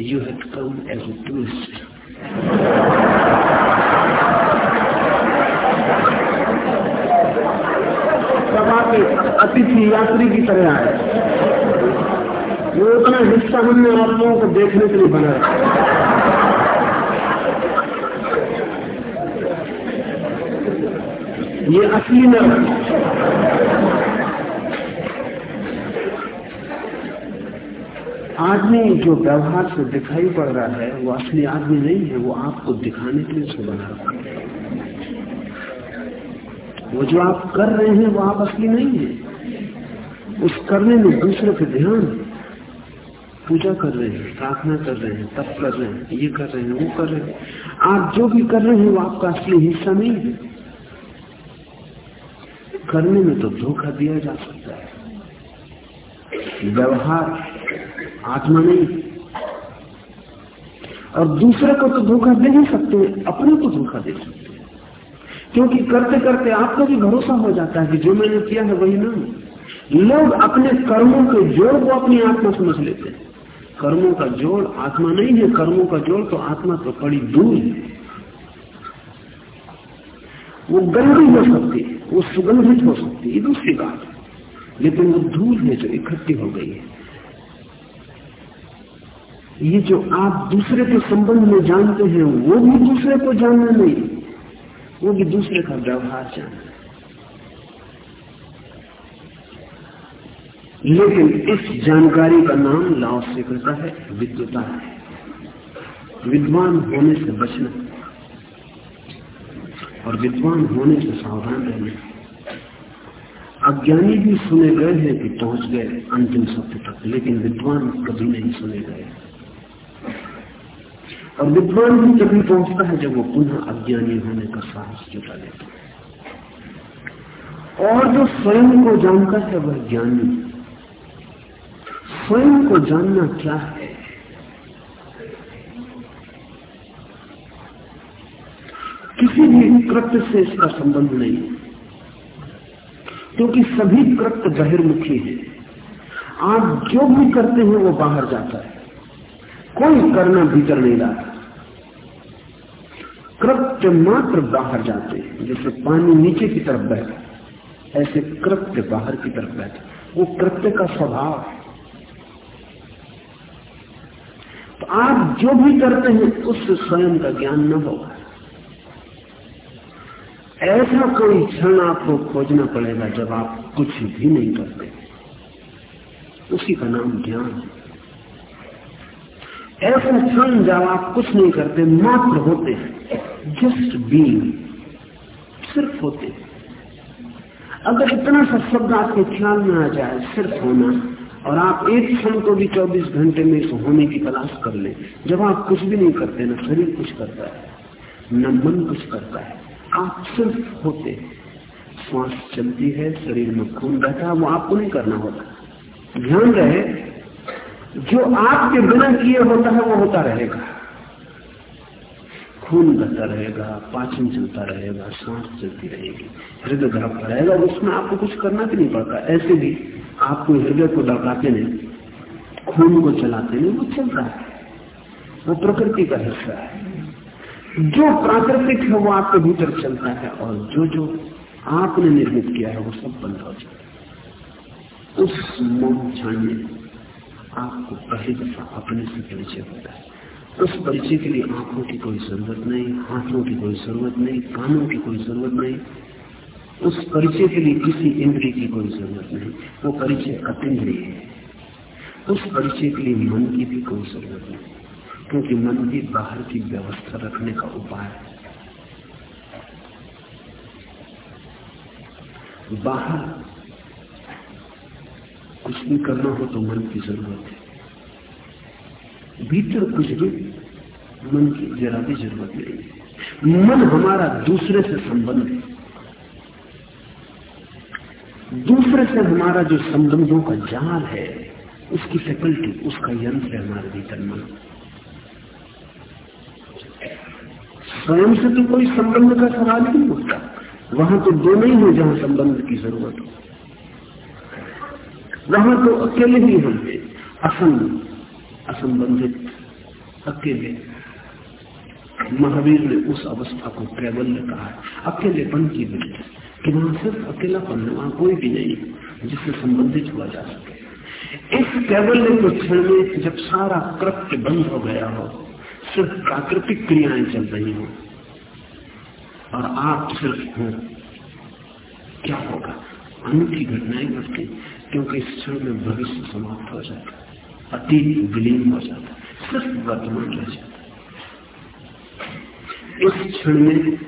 you have come as a tourist अतिथि यात्री की तरह आए। वो उतना हिस्सा हमने आप लोगों को देखने के लिए बनाया। ये असली नर्क आदमी जो व्यवहार से दिखाई पड़ रहा है, वो असली आदमी नहीं है, वो आपको दिखाने के लिए बना है। वो जो आप कर रहे हैं, वो आप असली नहीं है। उस करने में दूसरे पे ध्यान पूजा कर रहे हैं, प्रार्थना कर रहे हैं, तप कर रहे हैं, ये कर रहे हैं, वो कर रहे हैं। आप जो भी कर रहे हैं, वो आपका असली हिस्सा नहीं है। करने में तो धोखा दिया जा सकता है। व्यवहार आत्मा नहीं और दूसरे को तो धोखा दे नहीं सकते, अपने को धोखा दे सकते। क्योंकि करते करते आपको भी भरोसा हो जाता है कि जो मैंने किया है वही ना लोग अपने कर्मों के जोड़ को अपनी आत्मा समझ लेते हैं। कर्मों का जोड़ आत्मा नहीं है, कर्मों का जोड़ तो आत्मा तो बड़ी दूर है। वो गंदी हो सकती है, वो सुगंधित हो सकती है दूसरी बात। लेकिन वो धूल है जो इकट्ठी हो गई है। ये जो आप दूसरे के संबंध में जानते हैं, वो भी दूसरे को जानना नहीं। वो भी दूसरे का व्यवहार जानना। लेकिन इस जानकारी का नाम लाओ से कहता है, विद्वता है। विद्वान होने से बचना। और विद्वान होने से सावधान रहना। अज्ञानी भी सुने गए हैं कि पहुँच गए अंतिम सत्य तक, लेकिन विद्वान कभी नहीं सुने गए। और विद्वान भी तभी पहुँचता है जब वो पुनः अज्ञानी होने का साहस जुटा लेता है। और जो स्वयं को जानता है वह ज्ञानी। स्वयं को जानना क्या है? किसी भी कृत्य से इसका संबंध नहीं। क्योंकि सभी कृत्य बहिर्मुखी है। आप जो भी करते हैं वो बाहर जाता है। कोई करना भीतर नहीं रहा। कृत्य मात्र बाहर जाते हैं, जैसे पानी नीचे की तरफ़ बहता ऐसे कृत्य बाहर की तरफ़ बहता वो कृत्य का स्वभाव तो आप जो भी करते हैं, उससे स्वयं का ज्ञान न होगा। ऐसा कोई क्षण आपको खोजना पड़ेगा जब आप कुछ भी नहीं करते। उसी का नाम ज्ञान है। ऐसा क्षण जब आप कुछ नहीं करते, मात्र होते जस्ट बीइंग सिर्फ़ होते। अगर इतना सा शब्द आपके ख्याल में आ जाए, सिर्फ़ होना, और आप एक क्षण को भी 24 घंटे में इस होने की तलाश कर ले, जब आप कुछ भी नहीं करते, ना शरीर कुछ करता है, न मन कुछ करता है, आप सिर्फ़ होते। श्वास चलती है, शरीर में खून रहता है, वो आपको नहीं करना होता। ध्यान रहे, जो आपके बिना किए होता है, वो होता रहेगा। खून बहता रहेगा, पाचन चलता रहेगा, सांस चलती रहेगी। हृदय धड़कता रहेगा उसमें आपको कुछ करना भी नहीं पड़ता। ऐसे भी आपको हृदय को धड़काते नहीं खून को चलाते नहीं वो चल रहा है। वो प्रकृति का हिस्सा है। जो प्राकृतिक है, वो आपके भीतर चलता है और जो जो आपने निर्मित किया है, वो सब बंद हो जाता है। उस मौन क्षण में आपको पहली दफ़ा अपने से परिचय होता है। उस परिचय के लिए आँखों की कोई ज़रूरत नहीं, हाथों की कोई ज़रूरत नहीं, कानों की कोई ज़रूरत नहीं, उस परिचय के लिए किसी इंद्री की कोई ज़रूरत नहीं, वो परिचय अतिद्रिय है। उस परिचय के लिए मन की भी कोई ज़रूरत नहीं, क्योंकि मन भी बाहर की व्यवस्था रखने का उपाय है। बाहर कुछ भी करना हो तो मन की ज़रूरत है। भीतर कुछ भी मन की जरा भी ज़रूरत नहीं। है मन हमारा दूसरे से संबंध है। दूसरे से हमारा जो संबंधों का जाल है, उसकी फैकल्टी, उसका यंत्र है हमारे भीतर मन। स्वयं से तो कोई संबंध का सवाल नहीं उठता। वहाँ तो दो नहीं हो जहाँ संबंध की ज़रूरत हो। वहाँ तो अकेले ही हम असंबंधित, अकेले। महावीर ने उस अवस्था को कैबल्य कहा। अकेलेपन की वृत्ति कि वहाँ सिर्फ़ अकेलापन वहाँ कोई भी नहीं, जिससे संबंधित हुआ जा सके। इस कैबल्य के क्षण में जब सारा कृत्य बंद हो गया हो, सिर्फ़ प्राकृतिक क्रियाएँ चल रही हो, और आप सिर्फ़ हो, क्या होगा? अनूठी घटनाएँ घटती, क्योंकि इस क्षण में भविष्य समाप्त हो जाता अतीत विलीन हो जाता सिर्फ़ वर्तमान रह जाता इस क्षण में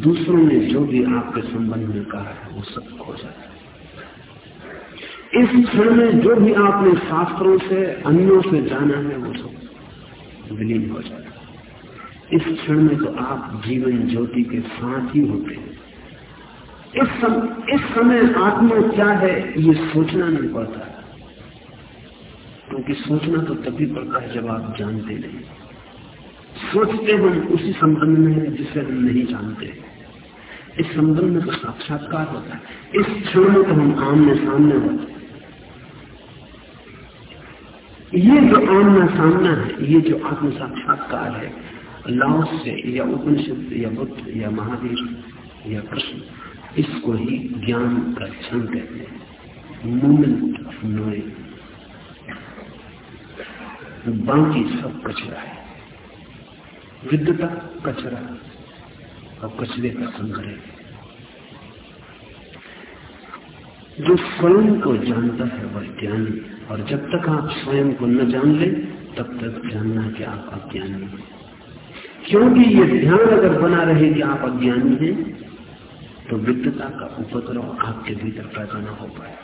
दूसरों ने जो भी आपके संबंध में कहा है वो सब खो जाता है। इस क्षण में जो भी आपने शास्त्रों से अन्यों से जाना है वो सब विलीन हो जाता है। इस क्षण में तो आप जीवन ज्योति के साथ ही होते हैं। इस सम, इस समय आत्मा क्या है ये सोचना नहीं पड़ता। क्योंकि सोचना तो तभी पड़ता है जब आप जानते नहीं। सोचते हम उसी संबंध में है जिसे हम नहीं जानते। इस संबंध में तो साक्षात्कार होता है। इस क्षण में तो हम आमने सामने होते ये जो आमना सामना है, ये जो आत्म साक्षात्कार है, लाओस से या उपनिषद या बुद्ध या महावीर या कृष्ण, इसको ही ज्ञान का क्षण कहते हैं। मोमेंट ऑफ़ नोइंग बाकी सब कचरा है। विद्यता कचरा। और कचरे का संग्रह। जो स्वयं को जानता है, वह ज्ञानी और जब तक आप स्वयं को न जान ले, तब तक जानना कि आप अज्ञानी हैं। क्योंकि ये ध्यान अगर बना रहे कि आप अज्ञानी हैं तो विद्यता का उपद्रव आपके भीतर पैदा न हो पाए।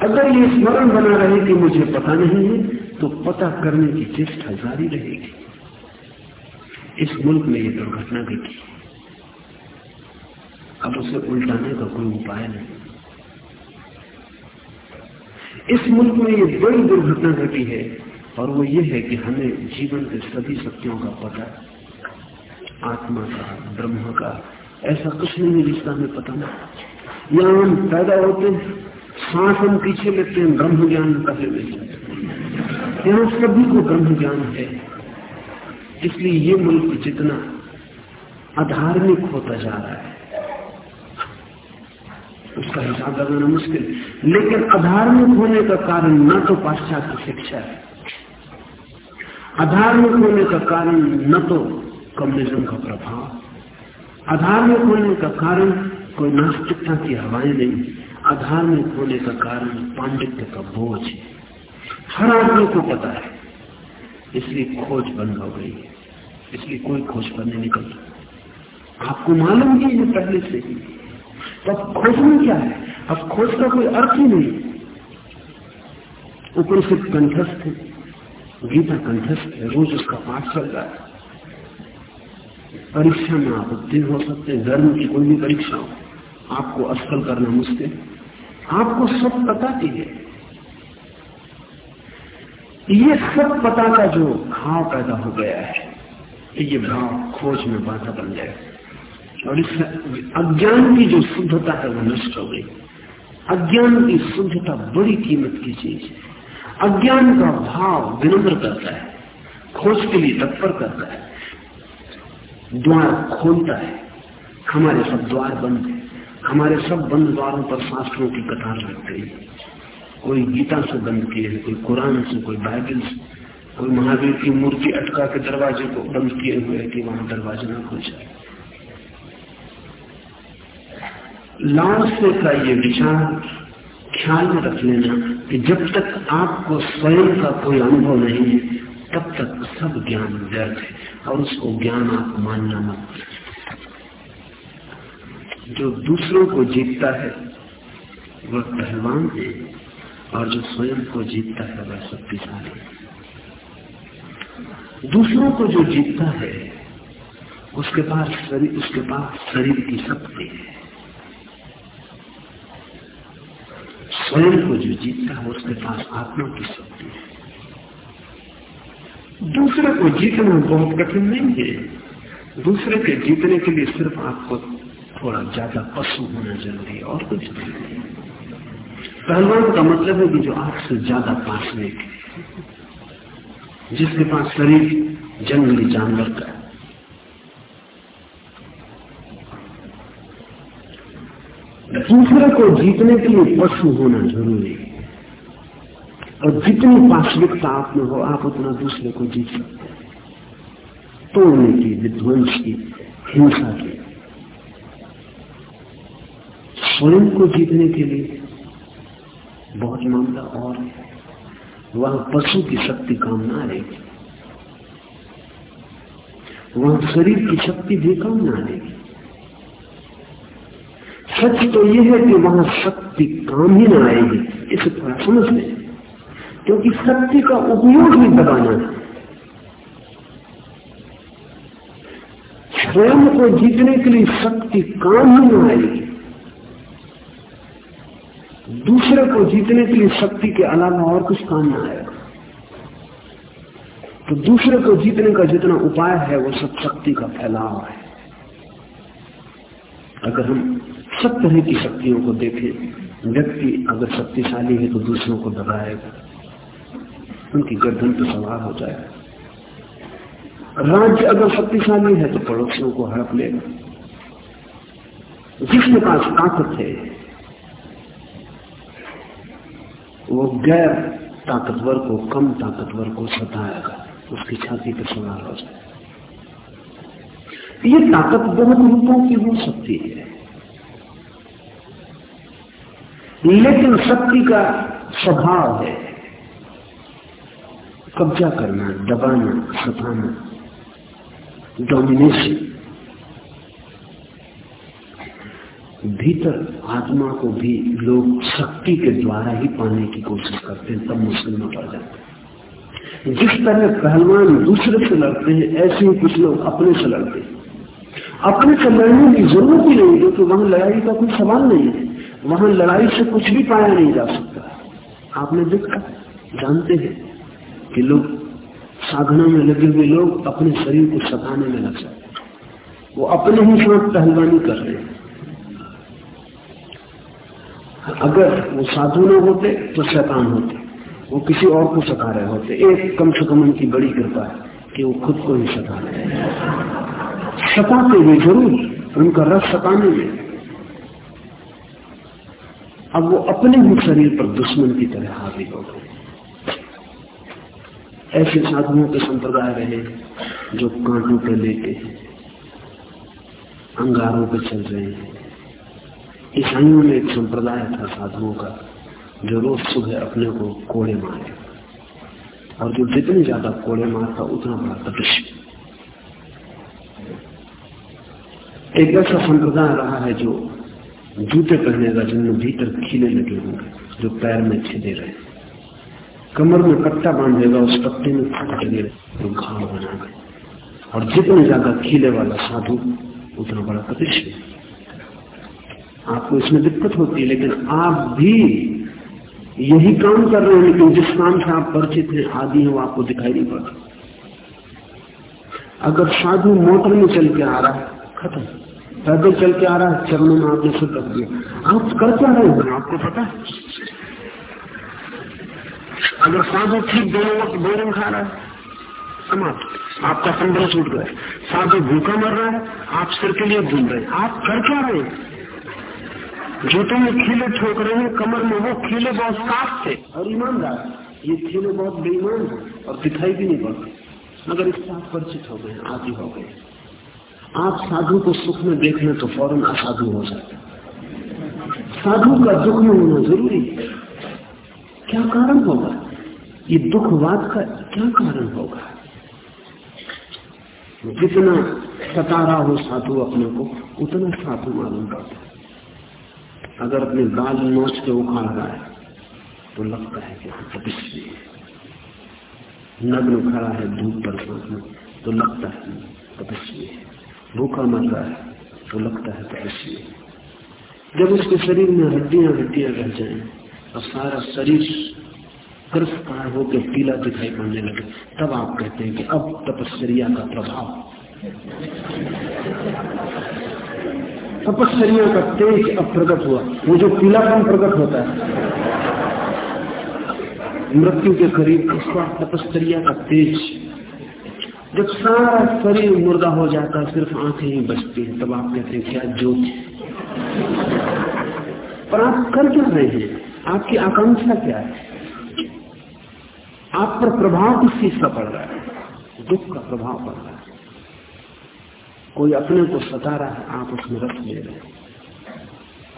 अगर ये स्मरण बना रहे कि मुझे पता नहीं है तो पता करने की चेष्टा जारी रहेगी। इस मुल्क में यह दुर्घटना घटी अब उसे उल्टाने का कोई उपाय नहीं। इस मुल्क में ये बड़ी दुर्घटना घटी है और वो ये है कि हमें जीवन के सभी सत्यों का पता, आत्मा का, ब्रह्म का, ऐसा कुछ नहीं जिसका हमें पता नहीं यहाँ हम पैदा होते सांस हम पीछे लेते हैं, ब्रह्म ज्ञान पहले मिल जाते यहाँ सभी को ब्रह्म ज्ञान है इसलिए ये मुल्क जितना अधार्मिक होता जा रहा है, उसका हिसाब लगाना मुश्किल। लेकिन अधार्मिक होने का कारण न तो पाश्चात्य शिक्षा है। अधार्मिक होने का कारण न तो कम्युनिज्म का प्रभाव अधार्मिक होने का कारण कोई नास्तिकता की हवाएँ नहीं। अधार्मिक होने का कारण पांडित्य का बोझ है। हर आदमी को पता है। इसलिए खोज बंद हो गई है। इसलिए कोई खोज पर नहीं निकल आपको मालूम ही है पहले से ही। तो अब खोज में क्या है? अब खोज का कोई अर्थ ही नहीं। ऊपर उपनिषद कंठस्थ है। गीता कंठस्थ है। रोज उसका पाठ चल रहा है। परीक्षा में आप उत्तीर्ण हो सकते हैं। धर्म की कोई भी परीक्षा हो। आपको अस्कल करना मुश्किल आपको सब पता ही है। ये सब पता का जो भाव पैदा हो गया है ये भाव खोज में बाधा बन जाए और इस अज्ञान की जो शुद्धता है वो नष्ट हो गई। अज्ञान की शुद्धता बड़ी कीमत की चीज़ है। अज्ञान का भाव विनम्र करता है, खोज के लिए तत्पर करता है। द्वार खोलता है, हमारे सब द्वार बंद है। हमारे सब बंद द्वारों पर शास्त्रों की कतार लग गई। है कोई गीता से बंद किए हैं कोई कुरान से, कोई बाइबल से, कोई महावीर की मूर्ति अटका के दरवाजे को बंद किए हुए कि वहाँ दरवाज़ा ना खुल जाए। लालसे का ये विचार ख्याल में रख लेना कि जब तक आपको स्वयं का कोई अनुभव नहीं है, तब तक सब ज्ञान व्यर्थ है और उसको ज्ञान आप मानना मत। जो दूसरों को जीतता है, वह पहलवान है। और जो स्वयं को जीतता है वह शक्तिशाली दूसरों को जो जीतता है, उसके पास शरीर, उसके पास शरीर की शक्ति है। स्वयं को जो जीतता है, उसके पास आत्मा की शक्ति है। दूसरे को जीतना बहुत कठिन नहीं है। दूसरे के जीतने के लिए सिर्फ़ आपको थोड़ा ज़्यादा पशु होना ज़रूरी है, और कुछ नहीं। पहलवान का मतलब है कि जो आपसे ज़्यादा पास के जिसके पास शरीर जंगली जानवर का दूसरे को जीतने के लिए पशु होना ज़रूरी है। और जितनी पार्श्विकता आप में हो, आप उतना दूसरे को जीत सकते हैं। तोड़ने की, विध्वंस की, हिंसा की। स्वयं को जीतने के लिए बहुत मामला और है वहाँ पशु की शक्ति काम ना आएगी वहाँ शरीर की शक्ति भी काम ना आएगी सच तो यह है कि वहाँ शक्ति काम ही ना आएगी इसे थोड़ा समझ लें, क्योंकि शक्ति का उपयोग ही दबाना है। स्वयं को जीतने के लिए शक्ति काम ही ना आएगी। दूसरे को जीतने के लिए शक्ति के अलावा और कुछ काम ना आएगा तो दूसरे को जीतने का जितना उपाय है, वो सब शक्ति का फैलाव है। अगर हम सब तरह की शक्तियों को देखें, व्यक्ति अगर शक्तिशाली है तो दूसरों को दबाएगा। उनकी गर्दन पर सवार हो जाएगा। राज्य अगर शक्तिशाली है तो पड़ोसियों को हड़प लेगा। जिसके पास ताकत है वो गैर ताकतवर को, कम ताकतवर को सताएगा। उसकी छाती पर सवार हो। जाए ये ताकत बहुत रूपों की हो सकती है। लेकिन शक्ति का स्वभाव है। कब्जा करना, दबाना, सताना डोमिनेशन भीतर आत्मा को भी लोग शक्ति के द्वारा ही पाने की कोशिश करते हैं, तब मुश्किल में पड़ जाते हैं। जिस तरह पहलवान दूसरे से लड़ते हैं, ऐसे ही कुछ लोग अपने से लड़ते हैं। अपने से लड़ने की ज़रूरत ही नहीं क्योंकि वहाँ लड़ाई का कोई सवाल नहीं है। वहाँ लड़ाई से कुछ भी पाया नहीं जा सकता। आपने देखा, जानते हैं कि लोग साधना में लगे हुए लोग अपने शरीर को सताने में लग जाते वो अपने ही साथ पहलवानी कर रहे हैं। अगर वो साधु न होते तो शैतान होते। वो किसी और को सता रहे होते। एक कम से कम उनकी बड़ी कृपा है कि वो खुद को ही सता रहे सताते हुए ज़रूर उनका रस सताने में। अब वो अपने ही शरीर पर दुश्मन की तरह हावी हो गए। ऐसे साधुओं के संप्रदाय रहे जो कांटों पर लेके अंगारों पर चल रहे हैं। ईसाइयों में एक संप्रदाय था साधुओं का, जो रोज सुबह अपने को कोड़े मारे और जो जितने ज़्यादा कोड़े मारता, उतना बड़ा तपस्वी एक ऐसा संप्रदाय रहा है जो जूते पहनेगा, जिनमें भीतर खीले लगे होंगे, जो पैर में छिदे रहे। कमर में पट्टा बांधेगा, उस पट्टे में फट तो घाव बना गए और जितने ज़्यादा खीले वाला साधु, उतना बड़ा प्रतिष्ठित। आपको इसमें दिक्कत होती है, लेकिन आप भी यही काम कर रहे हैं, लेकिन जिस काम से आप परिचित हैं, आदि है, वो आपको दिखाई नहीं पड़ता। अगर साधु मोटर में चल के आ रहा है, खत्म। पैदल चल के आ रहा है, चरणों में आपने सिर रख दिया। आप कर क्या रहे हैं, आपको पता है। अगर साधु ठीक दोनों वक्त भोजन खा रहा है, समाप्त। आपका संबंध छूट गया। साधु भूखा मर रहा है, आप सिर के लिए घूम रहे हैं। आप कर क्या रहे हैं? जूतों में खीले ठोक रहे हैं कमर में, वो खीले बहुत साफ़ थे। और ईमानदार, ये खीले बहुत बेईमान और दिखाई भी नहीं पड़ते। मगर इससे आप परिचित हो गए, आदि हो गए। आप साधु को सुख में देखने तो फ़ौरन असाधु हो जाते साधु का दुख में होना ज़रूरी है। क्या कारण होगा? ये दुखवाद का क्या कारण होगा? जितना सता रहा हो साधु अपने को, उतना साधु मालूम करता अगर अपने बाल नोच के उखाड़ रहा है तो लगता है कि तपस्वी है। नग्न खड़ा है, धूप में तो लगता है तपस्वी है। भूखा मर रहा है तो लगता है तपस्वी है। जब उसके शरीर में हड्डियाँ हड्डियाँ रह जाए और सारा शरीर कृष्ण होकर पीला दिखाई पड़ने लगे। तब आप कहते हैं कि अब तपस्या का प्रभाव। तपस्या का तेज अब प्रकट हुआ। वो जो पीलापन प्रकट होता है। मृत्यु के करीब उसका तपस्या का तेज। जब सारा शरीर मुर्दा हो जाता है सिर्फ़ आँखें ही बचती हैं, तब आप कहते हैं, क्या ज्योति पर आप कर क्या रहे हैं? आपकी आकांक्षा क्या है? आप पर प्रभाव किस चीज़ का पड़ रहा है? दुख का प्रभाव पड़ रहा है। कोई अपने को सता रहा है, आप उसमें रस ले रहे हैं।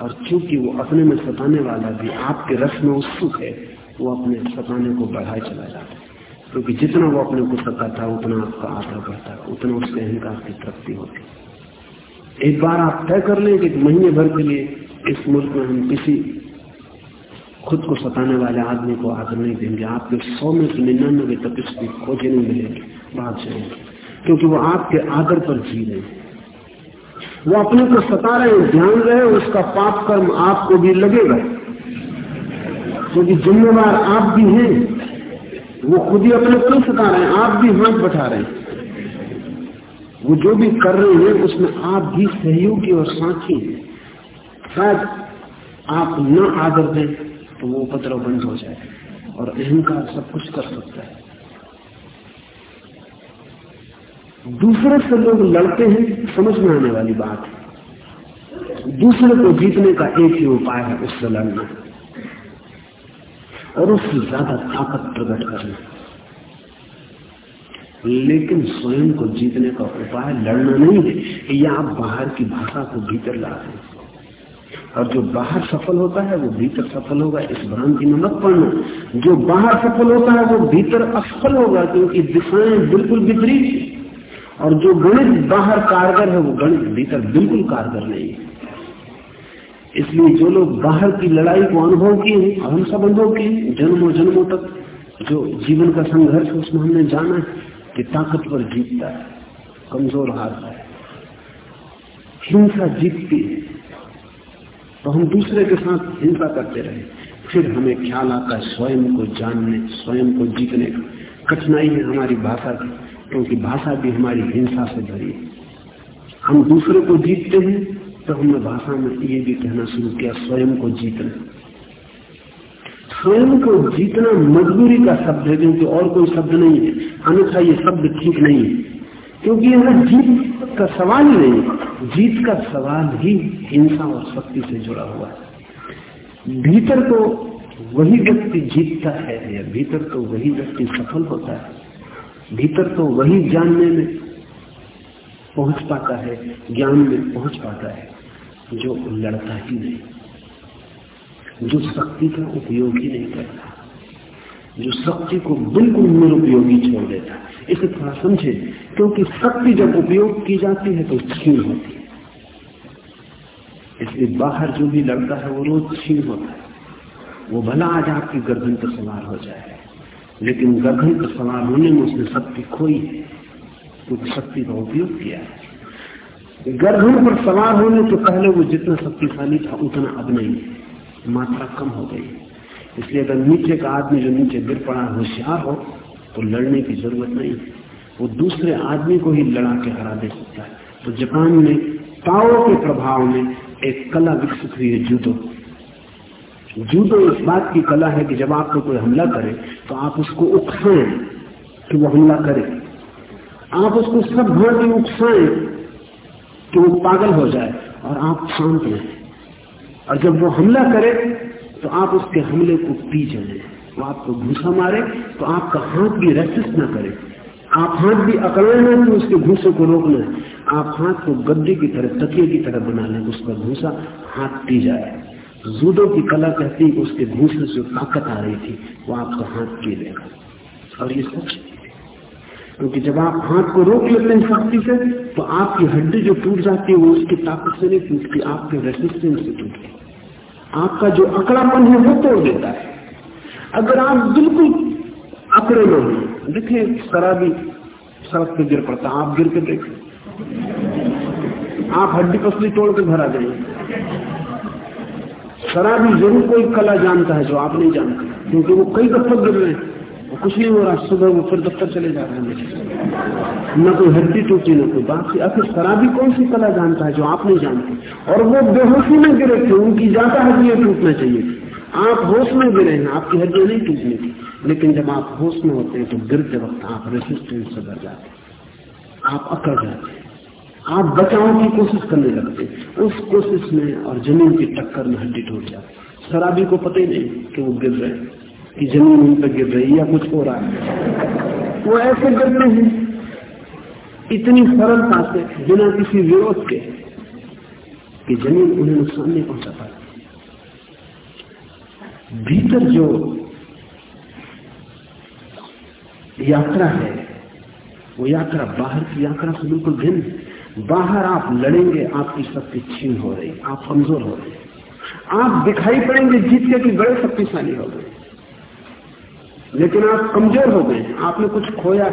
और चूँकि वो अपने में सताने वाला भी आपके रस में उत्सुक है, वो अपने सताने को बढ़ाए चला जाता है। क्योंकि जितना वो अपने को सताता है, उतना आपका आदर बढ़ता है, उतना उसके अहंकार की तृप्ति होती है। एक बार आप तय कर लें कि महीने भर के लिए इस मुल्क में हम किसी खुद को सताने वाले आदमी को आदर नहीं देंगे। आपके सौ में से निन्यानवे तक इसकी खोजे नहीं मिलेंगे भाग जाएँगे क्योंकि वो आपके आदर पर जी रहे हैं। वो अपने को सता रहे हैं ध्यान रहे उसका पाप कर्म आपको भी लगेगा। क्योंकि जिम्मेवार आप भी हैं, वो खुद ही अपने को सता रहे हैं, आप भी हाथ बैठा रहे हैं। वो जो भी कर रहे हैं, उसमें आप भी सहयोगी और साथी हैं। शायद आप न आदर दें तो वो उपद्रव बंद हो जाए और अहंकार सब कुछ कर सकता है। दूसरे से लोग लड़ते हैं, समझ में आने वाली बात है। दूसरे को जीतने का एक ही उपाय है उससे लड़ना। और उससे ज़्यादा ताकत प्रकट करना। लेकिन स्वयं को जीतने का उपाय लड़ना नहीं है या आप बाहर की भाषा को भीतर ला रहे और जो बाहर सफल होता है, वो भीतर सफल होगा, इस भ्रांति में मत पड़ना। जो बाहर सफल होता है, वो भीतर असफल होगा, क्योंकि दिशाएँ बिल्कुल विपरीत और जो गणित बाहर कारगर है, वो गणित भीतर बिल्कुल कारगर नहीं है। इसलिए जो लोग बाहर की लड़ाई को अनुभव किए हैं और हम सब अनुभव किए जन्मों जन्मों तक जो जीवन का संघर्ष उसमें हमने जाना है कि ताकतवर जीतता है, कमज़ोर हारता है, हिंसा जीतती है। तो हम दूसरे के साथ हिंसा करते रहे, फिर हमें ख्याल आता स्वयं को जानने, स्वयं को जीतने का। कठिनाई है हमारी भाषा की। क्योंकि भाषा भी हमारी हिंसा से भरी है। हम दूसरे को जीतते हैं तो हमने भाषा में ये भी कहना शुरू किया, स्वयं को जीतना। स्वयं को जीतना मजबूरी का शब्द है, क्योंकि और कोई शब्द नहीं है। अन्यथा ये शब्द ठीक नहीं है। क्योंकि यह जीत का सवाल ही नहीं जीत का सवाल ही हिंसा और शक्ति से जुड़ा हुआ है। भीतर तो वही व्यक्ति जीतता है या भीतर तो वही व्यक्ति सफल होता है। भीतर तो वही जानने में पहुँच पाता है, ज्ञान में पहुँच पाता है, जो लड़ता ही नहीं, जो शक्ति का उपयोग ही नहीं करता, जो शक्ति को बिल्कुल निरुपयोगी छोड़ देता इसे थोड़ा समझे, क्योंकि शक्ति जब उपयोग की जाती है तो क्षीण होती है। इसलिए बाहर जो भी लड़ता है, वो रोज क्षीण होता है। वो भला आज आपकी गर्दन पर सवार हो जाए। लेकिन गर्दन पर सवार होने में उसने शक्ति खोई। है क्योंकि शक्ति का उपयोग किया। है पर सवार होने से पहले वो जितना शक्तिशाली था, उतना अब नहीं। मात्रा कम हो गई। इसलिए अगर नीचे का आदमी जो नीचे गिर पड़ा, होशियार हो तो लड़ने की ज़रूरत नहीं। वो दूसरे आदमी को ही लड़ा के हरा दे सकता है। तो जापान में ताओ के प्रभाव में एक कला विकसित हुई है जूदो जूदो इस बात की कला है कि जब आपको कोई हमला करे तो आप उसको उकसाएँ कि वो हमला करे। आप उसको सब भांति उकसाएँ कि वो पागल हो जाए और आप शांत रहें। और जब वो हमला करे तो आप उसके हमले को पी जाए। वो आपको घूसा मारे तो आपका हाथ भी रेसिस्ट ना करे। आप हाथ भी अकड़े ना कि उसके घूसे को रोकना आप हाथ को गद्दे की तरह, तकिए की तरह बना लें उसका घूसा, हाथ पी जाए। जूडो की कला कहती है उसके घूसे से ताकत आ रही थी, वो आपका हाथ पी लेगा। और ये सच क्योंकि जब आप हाथ को रोक लेते हैं शक्ति से तो आपकी हड्डी जो टूट जाती है, वो उसकी ताकत से नहीं टूटती, आपके रेसिस्टेंस से टूटती आपका जो अकड़ापन है, वो तोड़ देता है। अगर आप बिल्कुल अकड़े लोग देखिए, शराबी सड़क पे गिर पड़ता, आप गिर के देखें। आप हड्डी पसली तोड़ के घर आ जाएँगे शराबी ज़रूर कोई कला जानता है जो आप नहीं जानते। क्योंकि वो कई दफ्तर गिर रहे हैं। कुछ नहीं हो रहा। सुबह वो फिर दफ्तर चले जा रहे हैं। न कोई हड्डी टूटी, न कोई बात आखिर शराबी कौन सी कला जानता है जो आप नहीं जानते? और वो बेहोशी में गिरे थे। उनकी ज़्यादा हड्डियाँ टूटना चाहिए आप होश में गिरे हैं। आपकी हड्डियाँ नहीं टूटनी थी। लेकिन जब आप होश में होते हैं तो गिरते वक्त आप रेसिस्टेंस से डर जाते आप अकड़ जाते आप बचाव की कोशिश करने लगते, उस कोशिश में और ज़मीन की टक्कर में हड्डी टूट जाती। शराबी को पता ही नहीं कि वो गिर रहे, कि ज़मीन उन पर गिर रही या कुछ हो रहा है। वो ऐसे गिरते हैं। इतनी सरलता से बिना किसी विरोध के कि ज़मीन उन्हें नुकसान नहीं पहुँचा पाती। भीतर जो यात्रा है, वो यात्रा बाहर की यात्रा से बिल्कुल भिन्न बाहर आप लड़ेंगे, आपकी शक्ति छीन हो रही, आप कमज़ोर हो रहे। आप दिखाई पड़ेंगे जीत के कि बड़े शक्तिशाली हो गए। लेकिन आप कमज़ोर हो गए, आपने कुछ खोया।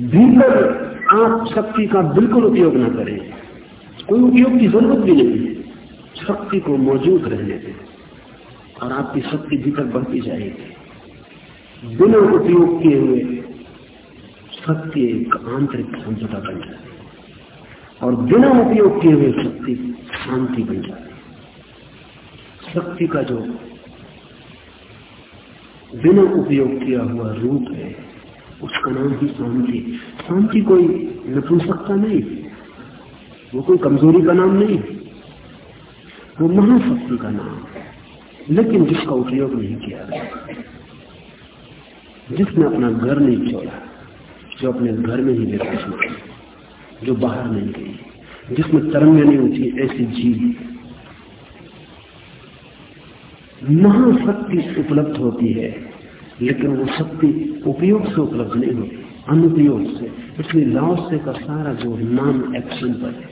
भीतर आप शक्ति का बिल्कुल उपयोग ना करें। कोई उपयोग की ज़रूरत भी नहीं शक्ति को मौजूद रहने दें और आपकी शक्ति भीतर बढ़ती जाएगी। बिना उपयोग किए हुए शक्ति एक आंतरिक समझौता बन जाती है। और बिना उपयोग किए हुए शक्ति शांति बन जाती है। शक्ति का जो बिना उपयोग किया हुआ रूप है, उसका नाम ही शांति शांति कोई नपुंसकता नहीं, वो कोई कमज़ोरी का नाम नहीं, वो महाशक्ति का नाम है। लेकिन जिसका उपयोग नहीं किया गया, जिसने अपना घर नहीं छोड़ा जो अपने घर में ही निर्वाचित जो बाहर नहीं गई। जिसमें तरंगे नहीं उठी ऐसी जीव महाशक्ति उपलब्ध होती है, लेकिन वो शक्ति उपयोग से उपलब्ध नहीं होती, अनुपयोग से। इसलिए लाओसे का सारा जो नाम एक्शन पर है,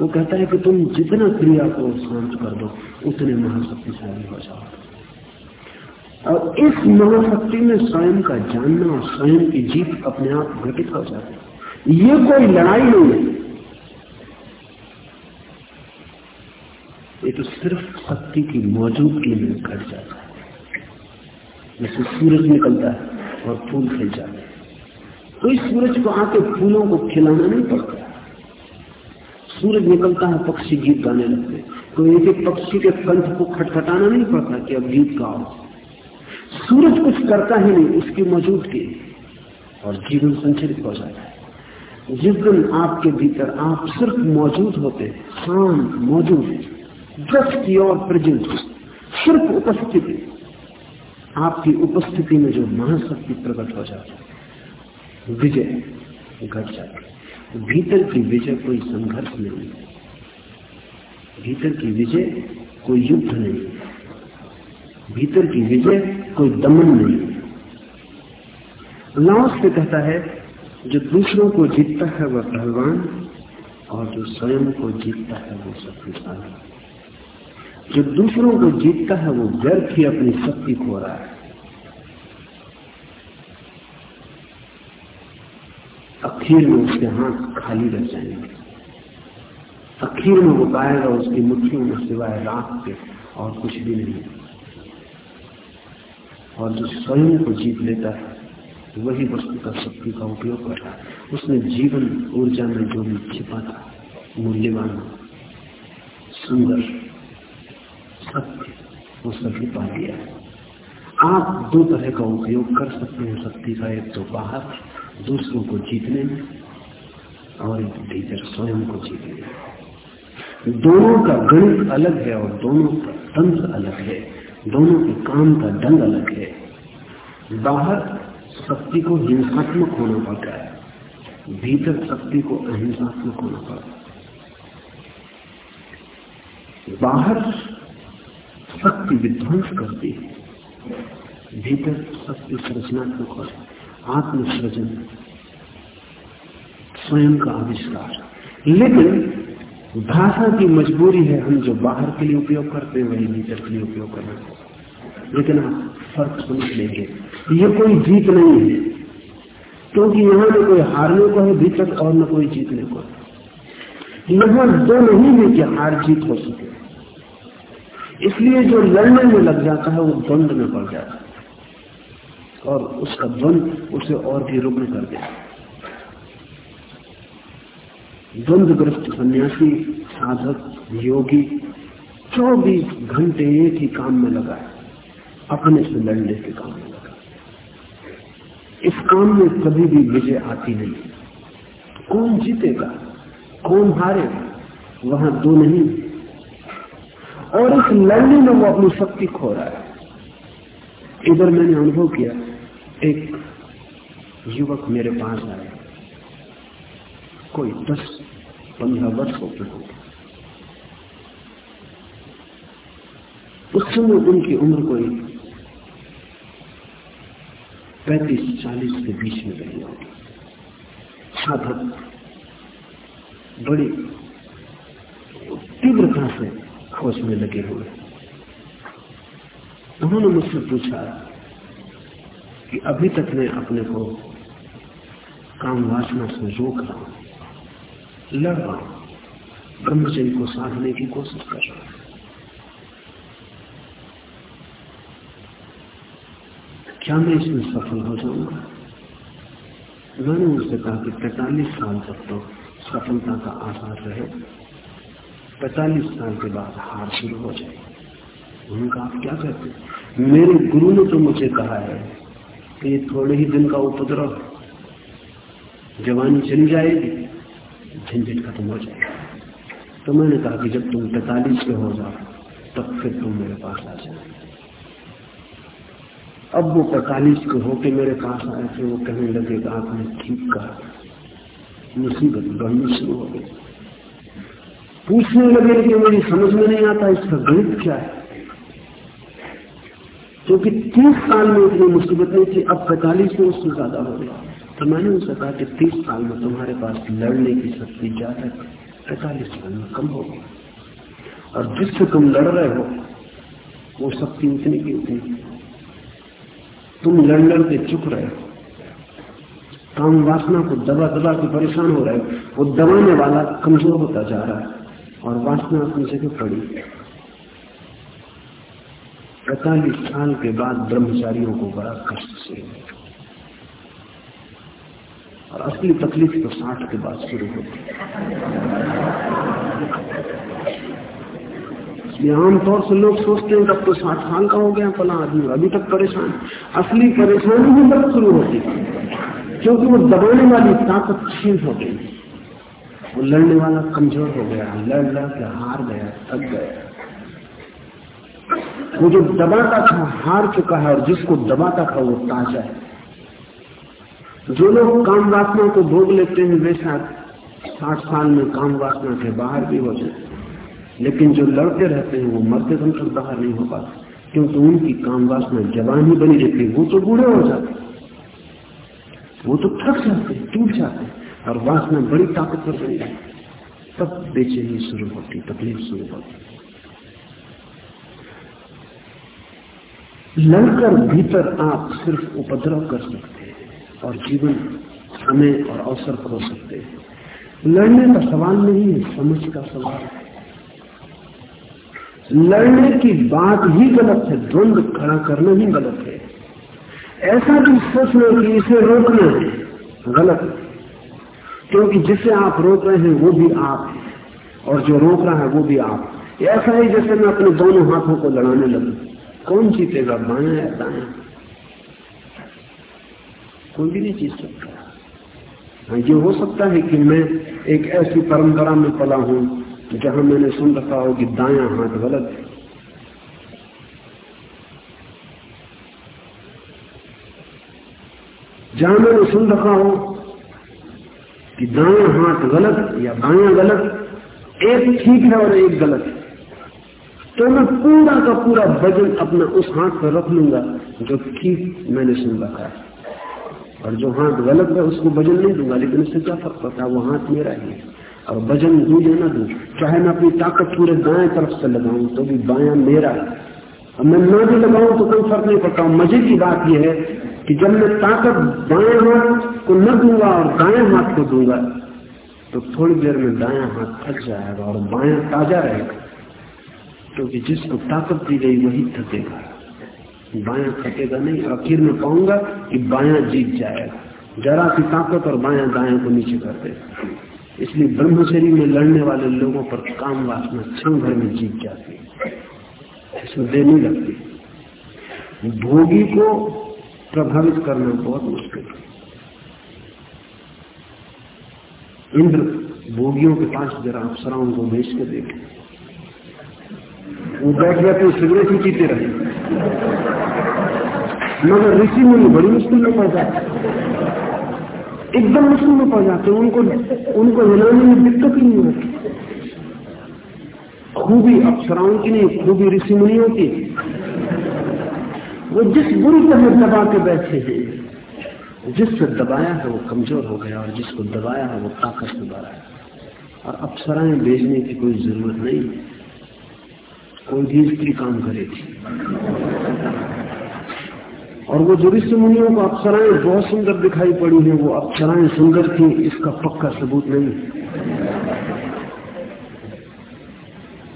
वो कहता है कि तुम जितना क्रिया को शांत कर दो, उतने महाशक्तिशाली हो जाओ। और इस महाशक्ति में स्वयं का जानना और स्वयं की जीत अपने आप घटित हो जाती है। ये कोई लड़ाई नहीं है। ये तो सिर्फ़ शक्ति की मौजूदगी में घट जाता है। जैसे सूरज निकलता है और फूल खिल जाते हैं। तो इस सूरज को आके फूलों को खिलाना नहीं पड़ता। सूरज निकलता है, पक्षी गीत गाने लगते तो एक एक पक्षी के कंठ को खटखटाना नहीं पड़ता कि अब गीत गाओ। सूरज कुछ करता ही नहीं, उसकी मौजूदगी। और जीवन संचरित हो जाता है। जिस दिन आपके भीतर आप सिर्फ़ मौजूद होते शांत मौजूद जस्ट योर प्रेजेंट सिर्फ़ उपस्थिति, आपकी उपस्थिति में जो महाशक्ति प्रकट हो जाती है, विजय घट जाती भीतर की विजय कोई संघर्ष नहीं भीतर की विजय कोई युद्ध नहीं भीतर की विजय कोई दमन नहीं। लाओस से कहता है, जो दूसरों को जीतता है वह पहलवान और जो स्वयं को जीतता है वो शक्तिशाली जो दूसरों को जीतता है वो व्यर्थ ही अपनी शक्ति खो रहा है। अखीर में उसके हाथ खाली रह जाएँगे। अखीर में वो पाएगा उसकी मुट्ठियों में सिवाय राख के और कुछ भी नहीं। और जो स्वयं को जीत लेता है, वही वस्तु का शक्ति का उपयोग कर रहा है। उसने जीवन ऊर्जा में जो भी छिपा था मूल्यवान, सुंदर, सत्य वो सभी पा लिया आप दो तरह का उपयोग कर सकते हैं। शक्ति का एक तो बाहर, दूसरों को जीतने में, और एक भीतर स्वयं को जीतने में। दोनों का गणित अलग है और दोनों का तंत्र अलग है। दोनों के काम का ढंग अलग है। बाहर शक्ति को हिंसात्मक होना पड़ता है, भीतर शक्ति को अहिंसात्मक होना पड़ता है। बाहर शक्ति विध्वंस करती है, भीतर शक्ति सृजनात्मक और आत्मसृजन स्वयं का आविष्कार। लेकिन भाषा की मजबूरी है हम जो बाहर के लिए उपयोग करते हैं, वही भीतर के लिए उपयोग करना लेकिन आप फ़र्क समझ लेंगे ये कोई जीत नहीं है। क्योंकि यहाँ न कोई हारने को है भीतर और न कोई जीतने को है यहाँ दो नहीं है कि हार जीत हो सके। इसलिए जो लड़ने में लग जाता है, वो द्वंद में पड़ जाता है। और उसका द्वंद उसे और भी रुग्ण कर देता द्वंदग्रस्त सन्यासी, साधक, योगी, चौबीस घंटे एक ही काम में लगा अपने से लड़ने के काम में लगा इस काम में कभी भी विजय आती नहीं। कौन जीतेगा, कौन हारेगा, वहाँ दो नहीं। और इस लड़ने में वो अपनी शक्ति खो रहा है। इधर मैंने अनुभव किया, एक युवक मेरे पास आया। कोई दस पंद्रह वर्ष हो गए होंगे। उस समय उनकी उम्र कोई पैंतीस, चालीस के बीच में रही होगी साधक बड़ी तीव्रता से खोज में लगे हुए। उन्होंने मुझसे पूछा कि अभी तक मैं अपने को काम वासना से रोक रहा हूँ। लड़ रहा हूँ। ब्रह्मचर्य को साधने की कोशिश कर रहा हूँ। क्या मैं इसमें सफल हो जाऊँगा? मैंने उनसे कहा कि पैतालीस साल तक तो सफलता का आधार रहे। पैतालीस साल के बाद हार शुरू हो जाए। उनका आप क्या कहते मेरे गुरु ने तो मुझे कहा है कि ये थोड़े ही दिन का उपद्रव, जवानी चली जाएगी। झंझट खत्म हो जाएगी। तो मैंने कहा कि जब तुम पैतालीस के हो जाओ, तब फिर तुम मेरे पास आ जाओ। अब वो पैतालीस के होके मेरे पास आए थे वो कहने लगे कि आपने ठीक कहा। मुसीबत बढ़नी शुरू हो गई। पूछने लगे कि मेरी समझ में नहीं आता इसका गणित क्या है। क्योंकि तीस साल में इतनी मुसीबत नहीं थी, अब पैतालीस में उससे ज़्यादा हो गया। तो मैंने उनसे कहा कि तीस साल में तुम्हारे पास लड़ने की शक्ति ज़्यादा पैतालीस साल में कम हो और जिससे तुम लड़ रहे हो, वो शक्ति उतनी की उतनी तुम लड़ लड़ के चुप रहे हो, काम वासना को दबा दबा के परेशान हो रहे हो, वो दबाने वाला कमज़ोर होता जा रहा है, और वासना अपनी जगह पड़ी पैतालीस साल के बाद ब्रह्मचारियों को बड़ा कष्ट से और असली तकलीफ़ तो साठ के बाद शुरू होती आमतौर से लोग सोचते हैं अब तो साठ साल का हो गया, फला आदमी अभी तक परेशान। असली परेशानी ही बस शुरू होती क्योंकि वो दबाने वाली ताकत क्षीण हो गई। वो लड़ने वाला कमज़ोर हो गया, लड़ लड़ के हार गया, थक गया। वो जो दबाता था, हार चुका है, और जिसको दबाता था, वो ताज़ा है। जो लोग काम वासना को भोग लेते हैं, वे शायद साठ साल में काम वासना के बाहर भी हो जाते लेकिन जो लड़ते रहते हैं, वो मरते दम तक बाहर नहीं हो पाते। क्योंकि उनकी काम वासना जवान ही बनी रहती है। वो तो बूढ़े हो जाते वो तो थक जाते टूट जाते और वासना बड़ी ताकतवर बन जाती तब बेचैनी शुरू होती तकलीफ़ शुरू होती लड़कर भीतर आप सिर्फ़ उपद्रव कर सकते और जीवन समय और अवसर खो सकते हैं। लड़ने का सवाल नहीं है, समझ का सवाल है। लड़ने की बात ही गलत है, द्वंद खड़ा करना ही गलत है। ऐसा भी सोचना कि इसे रोकना है, गलत क्योंकि जिसे आप रोक रहे हैं, वो भी आप है। और जो रोक रहा है, वो भी आप ऐसा ही जैसे मैं अपने दोनों हाथों को लड़ाने लगू। कौन जीतेगा बाया या दाया कोई भी नहीं जीत सकता। हाँ ये हो सकता है कि मैं एक ऐसी परंपरा में पला हूँ, जहाँ मैंने सुन रखा हो कि दाया हाथ गलत है। जहाँ मैंने सुन रखा हो कि दाया हाथ गलत या बाया गलत एक ठीक है और एक गलत है। तो मैं पूरा का पूरा वज़न अपना उस हाथ पर रख लूँगा जो ठीक मैंने सुन रखा है। और जो हाथ गलत है, उसको वज़न नहीं दूँगा, लेकिन उससे क्या फ़र्क पड़ता है? वो हाथ मेरा ही है। और वज़न दू या ना दू, चाहे मैं अपनी ताकत पूरे दाएँ तरफ़ से लगाऊँ तो भी बाया मेरा और मैं ना भी लगाऊँ तो कोई फ़र्क नहीं पड़ता। मज़े की बात यह है कि जब मैं ताकत बाएँ हाथ को न दूँगा और दाएँ हाथ को दूँगा तो थोड़ी देर में दाया हाथ थक जाएगा और बाया ताज़ा रहेगा। क्योंकि जिसको ताकत दी गई, वही थकेगा। बाया थकेगा नहीं, आखिर में कहूँगा कि बाया जीत जाएगा। जरा सी ताकत और बाया दाया को नीचे कर देगा इसलिए ब्रह्मचरी में लड़ने वाले लोगों पर काम वासना क्षण भर में जीत जाती है। इसमें नहीं लगती। भोगी को प्रभावित करना बहुत मुश्किल है। इंद्र, भोगियों के पास जरा अप्सराओं को भेज के देखे। वो बैठ गया तो सिगरेट ही पीते रहे। मगर ऋषि मुनि बड़ी मुश्किल में पड़ जाते एकदम मुश्किल में पड़ जाते उनको उनको हिलाने में दिक्कत ही नहीं होती। खूबी अप्सराओं की नहीं, खूबी ऋषि मुनियों की। वो जिस बुरी तरह दबा के बैठे हैं, जिससे दबाया है वो कमज़ोर हो गया और जिसको दबाया है वो ताकत से भरा है। और अप्सराएँ भेजने की कोई ज़रूरत नहीं। कोई भी स्त्री काम करेगी और वो जो ऋषि मुनियों को अप्सराएँ बहुत सुंदर दिखाई पड़ी है, वो अप्सराएँ सुंदर थी, इसका पक्का सबूत नहीं।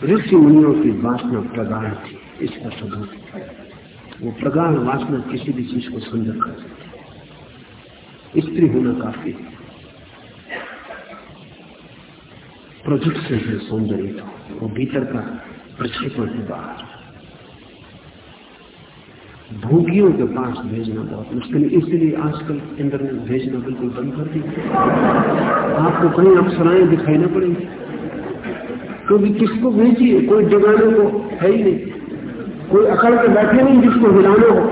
ऋषि मुनियों की वासना प्रगाढ़ थी, इसका सबूत। वो प्रगाढ़ वासना किसी भी चीज़ को सुंदर कर सकती स्त्री होना काफ़ी प्रोजेक्शन है सौंदर्य का वो भीतर का प्रक्षेपण है बाहर भोगियों के पास भेजना बहुत मुश्किल इसलिए आजकल इंटरनेट भेजना बिल्कुल बंद कर दी आपको कहीं अप्सराएँ दिखाई ना पड़ेंगी क्योंकि तो किसको भेजिए, कोई जगाने को है ही नहीं। कोई अकड़ के बैठे नहीं जिसको हिलाना हो।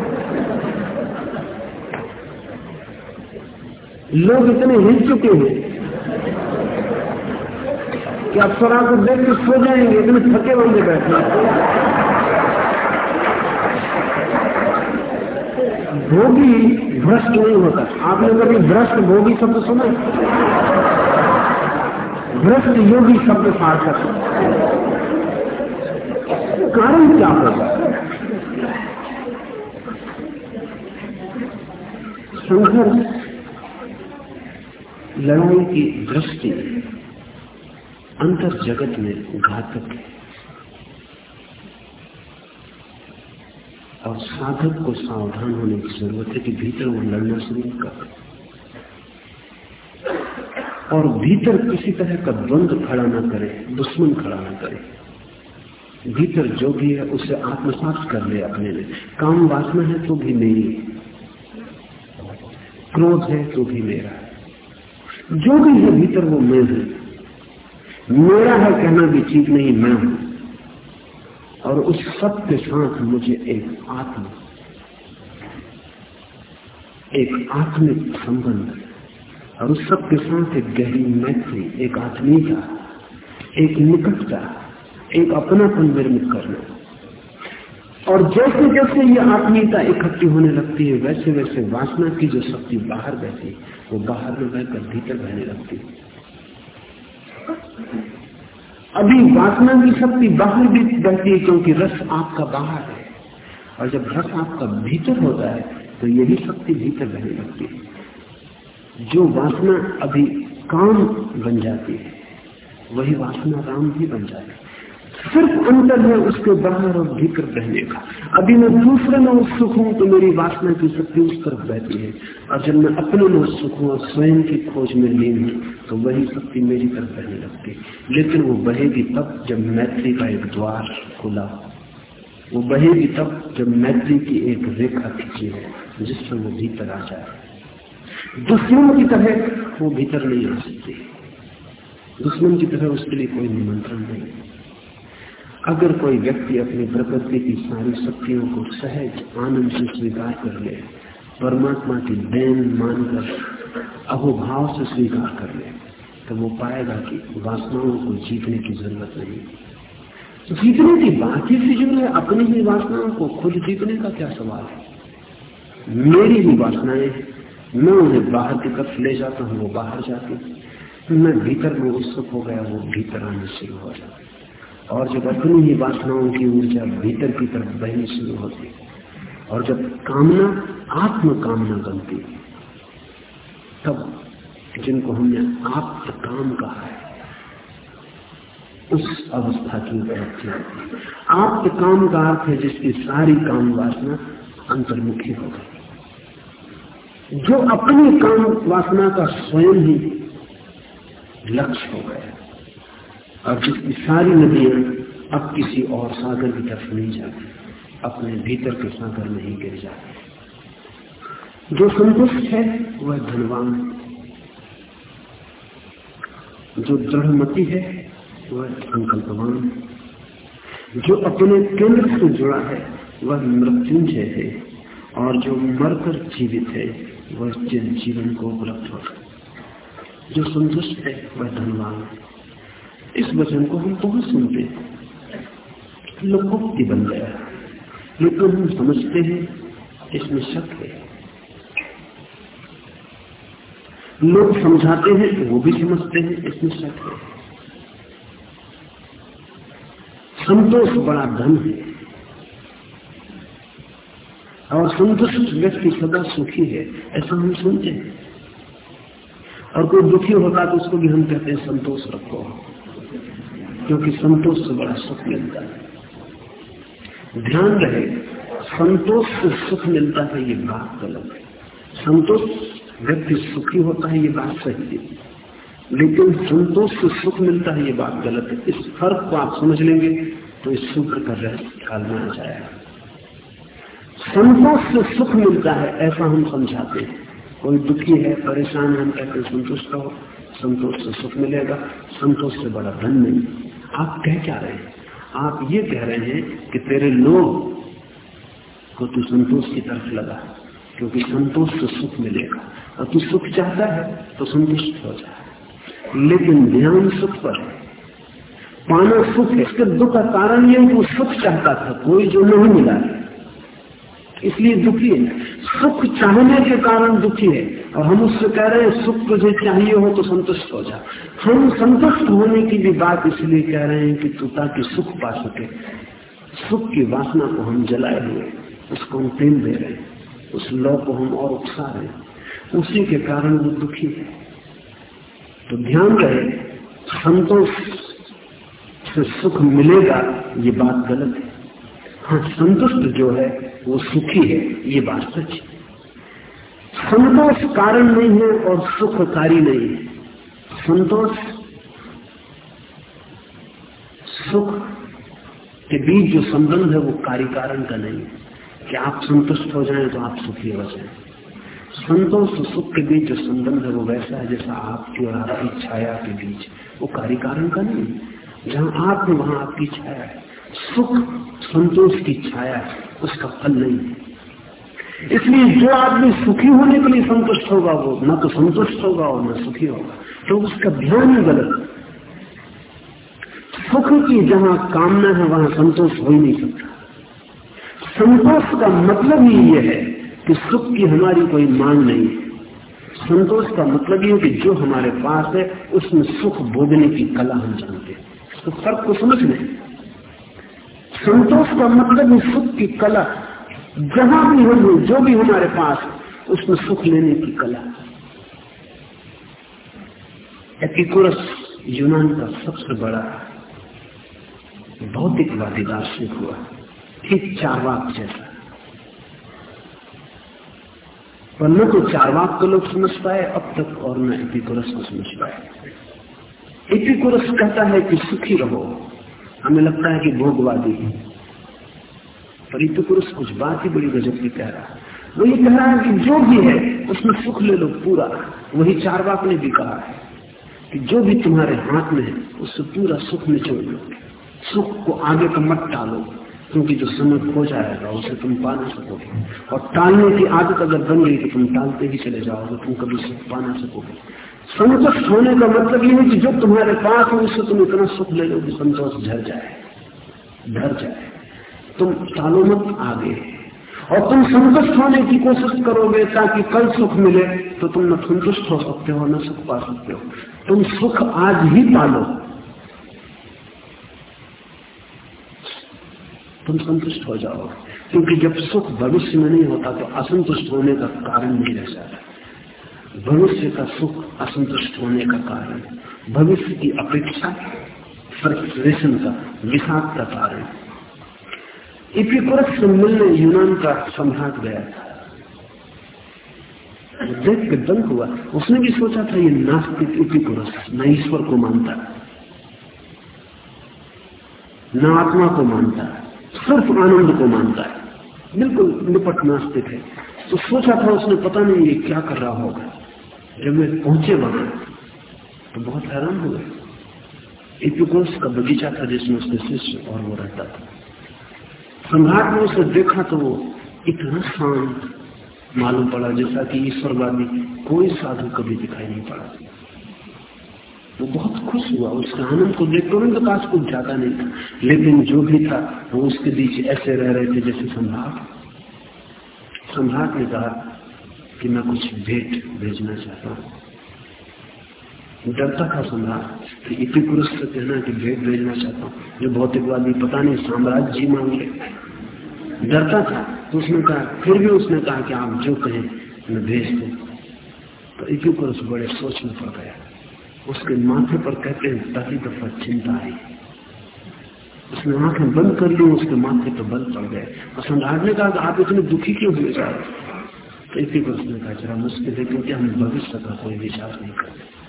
लोग इतने हिल चुके हैं। कि अप्सरा को देख के सो जाएँगे, इतने थके बंदे बैठे भोगी भ्रष्ट नहीं होता। आपने कभी भ्रष्ट भोगी शब्द सुना भ्रष्ट योगी शब्द सार्थक कारण क्या होगा? संघर्ष लड़ाई की दृष्टि अंतर जगत में घातक है। और साधक को सावधान होने की ज़रूरत है कि भीतर वो लड़ना शुरू कर और भीतर किसी तरह का द्वंद खड़ा ना करे, दुश्मन खड़ा ना करे। भीतर जो भी है, उसे आत्मसात कर ले अपने में काम वासना है तो भी मेरी। क्रोध है तो भी मेरा। जो भी है, भीतर वो मैं हूँ। मेरा है कहना भी ठीक नहीं, मैं हूँ। और उस सब के साथ मुझे एक आत्म, एक आत्मिक संबंध और उस सब के साथ एक गहरी मैत्री, एक आत्मीयता, एक निकटता, एक अपनापन निर्मित करना। और जैसे जैसे ये आत्मीयता इकट्ठी होने लगती है, वैसे वैसे वासना की जो शक्ति बाहर बहती वो बाहर में बहकर भीतर बहने लगती अभी वासना की शक्ति बाहर भी बहती है क्योंकि रस आपका बाहर है। और जब रस आपका भीतर होता है तो यही शक्ति भीतर बहने लगती है। जो वासना अभी काम बन जाती है, वही वासना राम भी बन जाती है। सिर्फ़ अंतर है उसके बाहर और भीतर रहने का। अभी मैं दूसरे में उत्सुक हूँ तो मेरी वासना की शक्ति उस तरफ़ बहती है। और जब मैं अपने में उत्सुक हूँ स्वयं की खोज में लीन हूँ तो वही शक्ति मेरी तरफ़ बहने लगती लेकिन वो बहेगी तब जब मैत्री का एक द्वार खुला वो बहेगी तब जब मैत्री की एक रेखा खींची हो जिससे वो भीतर आ जाए। दुश्मन की तरह वो भीतर नहीं आ सकती। दुश्मन की तरह उसके लिए कोई निमंत्रण नहीं। अगर कोई व्यक्ति अपनी प्रकृति की सारी शक्तियों को सहज, आनंद से स्वीकार कर ले, परमात्मा की देन मानकर, अहोभाव से स्वीकार कर ले तो वो पाएगा कि वासनाओं को जीतने की ज़रूरत नहीं। तो जीतने की बात ही है, अपनी ही वासनाओं को खुद जीतने का क्या सवाल है? मेरी ही वासनाएँ मैं उन्हें बाहर की तरफ़ ले जाता हूँ, वो बाहर जाती मैं भीतर में उत्सुक हो गया, वो भीतर आने शुरू हो जाता और जब अपनी ही वासनाओं की ऊर्जा भीतर की तरफ़ बहनी शुरू होती और जब कामना आत्म कामना बनती तब जिनको हमने आप काम कहा है, उस अवस्था की उपलब्धि होती आप काम का अर्थ है जिसकी सारी काम वासना अंतर्मुखी हो गई। जो अपनी काम वासना का स्वयं ही लक्ष्य हो गया। और जिसकी सारी नदियाँ अब किसी और सागर की तरफ़ नहीं जाती, अपने भीतर के सागर में ही गिर जाती। जो संतुष्ट है, वह धनवान जो दृढ़मती है, वह संकल्पवान जो अपने केंद्र से जुड़ा है, वह मृत्युंजय है। और जो मरकर जीवित है, वह जीवन को उपलब्ध हो। जो संतुष्ट है, वह धनवान इस वचन को हम बहुत सुनते हैं। लोकोक्ति बन गया लेकिन हम समझते हैं, इसमें शक है। लोग समझाते हैं, वो भी समझते हैं, इसमें शक है। संतोष बड़ा धन है। और संतुष्ट व्यक्ति सदा सुखी है, ऐसा हम सुनते हैं। और कोई दुखी होता तो उसको भी हम कहते हैं, संतोष रखो। क्योंकि संतोष से बड़ा सुख मिलता है। ध्यान रहे, संतोष से सुख मिलता है, ये बात गलत है। संतोष, व्यक्ति सुखी होता है, ये बात सही है। लेकिन संतोष से सुख मिलता है, ये बात गलत है। इस फ़र्क को आप समझ लेंगे तो इस सूत्र का रहस्य काल में आ जाएगा। संतोष से सुख मिलता है, ऐसा हम समझाते हैं। कोई दुखी है, परेशान है, हम कहते संतुष्ट हो संतोष से सुख मिलेगा, संतोष से बड़ा धन नहीं आप कह क्या रहे हैं? आप ये कह रहे हैं कि तेरे लोग को तू संतोष की तरफ़ लगा, क्योंकि संतोष तो सुख मिलेगा। और तू सुख चाहता है तो संतुष्ट हो जाए लेकिन ध्यान सुख पर है। पाना सुख इसके दुख का कारण यह वो सुख चाहता था, कोई जो नहीं मिला। इसलिए दुखी है। सुख चाहने के कारण दुखी है। और हम उससे कह रहे हैं, सुख तुझे चाहिए हो तो संतुष्ट हो जा। हम संतुष्ट होने की भी बात इसलिए कह रहे हैं कि तू ताकि सुख पा सके। सुख की वासना को हम जलाए हुए, उसको हम प्रेम दे रहे हैं, उस लौ को हम और उकसा रहे हैं। उसी के कारण वो दुखी है। तो ध्यान रहे, संतोष से सुख मिलेगा, ये बात गलत है। हाँ संतुष्ट जो है, वो सुखी है, ये बात सच है। संतोष कारण नहीं है और सुखकारी नहीं है। संतोष, सुख के बीच जो संबंध है वो कार्य कारण का नहीं है। कि आप संतुष्ट हो जाएँ तो आप सुखी हो जाएँ। संतोष और सुख के बीच जो संबंध है वो वैसा है जैसा आपकी और आपकी छाया के बीच। वो कार्य कारण का नहीं है। जहाँ आप है, वहाँ आपकी छाया है। सुख, संतोष की छाया है, उसका फल नहीं है। इसलिए जो आदमी सुखी होने के लिए संतुष्ट होगा, वो न तो संतुष्ट होगा और न सुखी होगा। तो उसका ध्यान ही गलत सुख की जहाँ कामना है, वहाँ संतोष हो ही नहीं सकता। संतोष का मतलब ही यह है कि सुख की हमारी कोई मांग नहीं है। संतोष का मतलब ये कि जो हमारे पास है, उसमें सुख भोगने की कला हम जानते हैं। तो फ़र्क को समझ लें संतोष का मतलब सुख की कला जहाँ भी हम जो भी हमारे पास उसमें सुख लेने की कला। एपिकुरस यूनान का सबसे बड़ा भौतिकवादी दार्शनिक हुआ, ठीक चारवाक जैसा। पर न तो चारवाक को लोग समझ पाए, अब तक और न एपिकुरस को समझ पाए। एपिकुरस कहता है कि सुखी रहो। हमें लगता है कि भोगवादी है। पर एपिकुरस कुछ बात ही बड़ी गजब की कह रहा है वो ये कह रहा है कि जो भी है, उसमें सुख ले लो पूरा। वही चारवाक ने भी कहा है कि जो भी तुम्हारे हाथ में है उससे पूरा सुख निचोड़ लो सुख को आगे का मत टालो, क्योंकि जो समय खो जाएगा, उसे तुम पा ना सकोगे। और टालने की आदत अगर बन गई तो तुम टालते ही चले जाओगे, तुम कभी सुख पा ना सकोगे। संतुष्ट होने का मतलब ये है कि जो तुम्हारे पास है उससे तुम इतना सुख ले लो कि संतोष झर जाए। डर जाए। तुम टालो मत आगे। और तुम संतुष्ट होने की कोशिश करोगे ताकि कल सुख मिले तो तुम न संतुष्ट हो सकते हो, न सुख पा सकते हो। तुम सुख आज ही पालो। तुम संतुष्ट हो जाओ। क्योंकि जब सुख भविष्य में नहीं होता तो असंतुष्ट होने का कारण नहीं रह जाता। भविष्य का सुख असंतुष्ट होने का कारण, भविष्य की अपेक्षा फ्रस्ट्रेशन का विषाद का कारण। इपिकुरस से मिलने यूनान का सम्राट गया था। देख के दंग हुआ। उसने भी सोचा था, ये नास्तिक इपिकुरस, न ईश्वर को मानता। न आत्मा को मानता। सिर्फ़ आनंद को मानता है। बिल्कुल निपट नास्तिक है। तो सोचा था उसने, पता नहीं ये क्या कर रहा होगा। जब वे पहुँचे वहाँ तो बहुत हैरान हुए। इपिकोस का बगीचा था जिसमें उसके शिष्य और वो रहता था। सम्राट ने उसे देखा तो वो इतना शांत मालूम पड़ा जैसा कि ईश्वरवादी कोई साधु कभी दिखाई नहीं पड़ा। वो बहुत खुश हुआ, उसके आनंद को देखकर उनके पास कुछ ज़्यादा नहीं था, लेकिन जो भी था, वो उसके बीच ऐसे रह रहे थे जैसे सम्राट। सम्राट ने कहा कि मैं कुछ भेंट भेजना चाहता हूँ। डरता था सम्राट कि इतनी पुरुष से कहना कि भेद भेजना चाहता हूँ। जो भौतिकवादी पता नहीं, साम्राज्य जी मांगे। डरता था तो उसने कहा, फिर भी उसने कहा कि आप जो कहें, मैं भेज दू। तो इक्यू पुरुष बड़े सोच में पड़ गया। उसके माथे पर कहते हैं, पहली दफ़ा चिंता आई। उसने आँखें बंद कर ली, उसके माथे पर बल पड़ गए और सम्राट ने कहा कि आप इतने दुखी क्यों हुए जा रहे तो इसी पर उसने कहा, जरा मुश्किल है क्योंकि हम भविष्य का कोई विचार नहीं करते।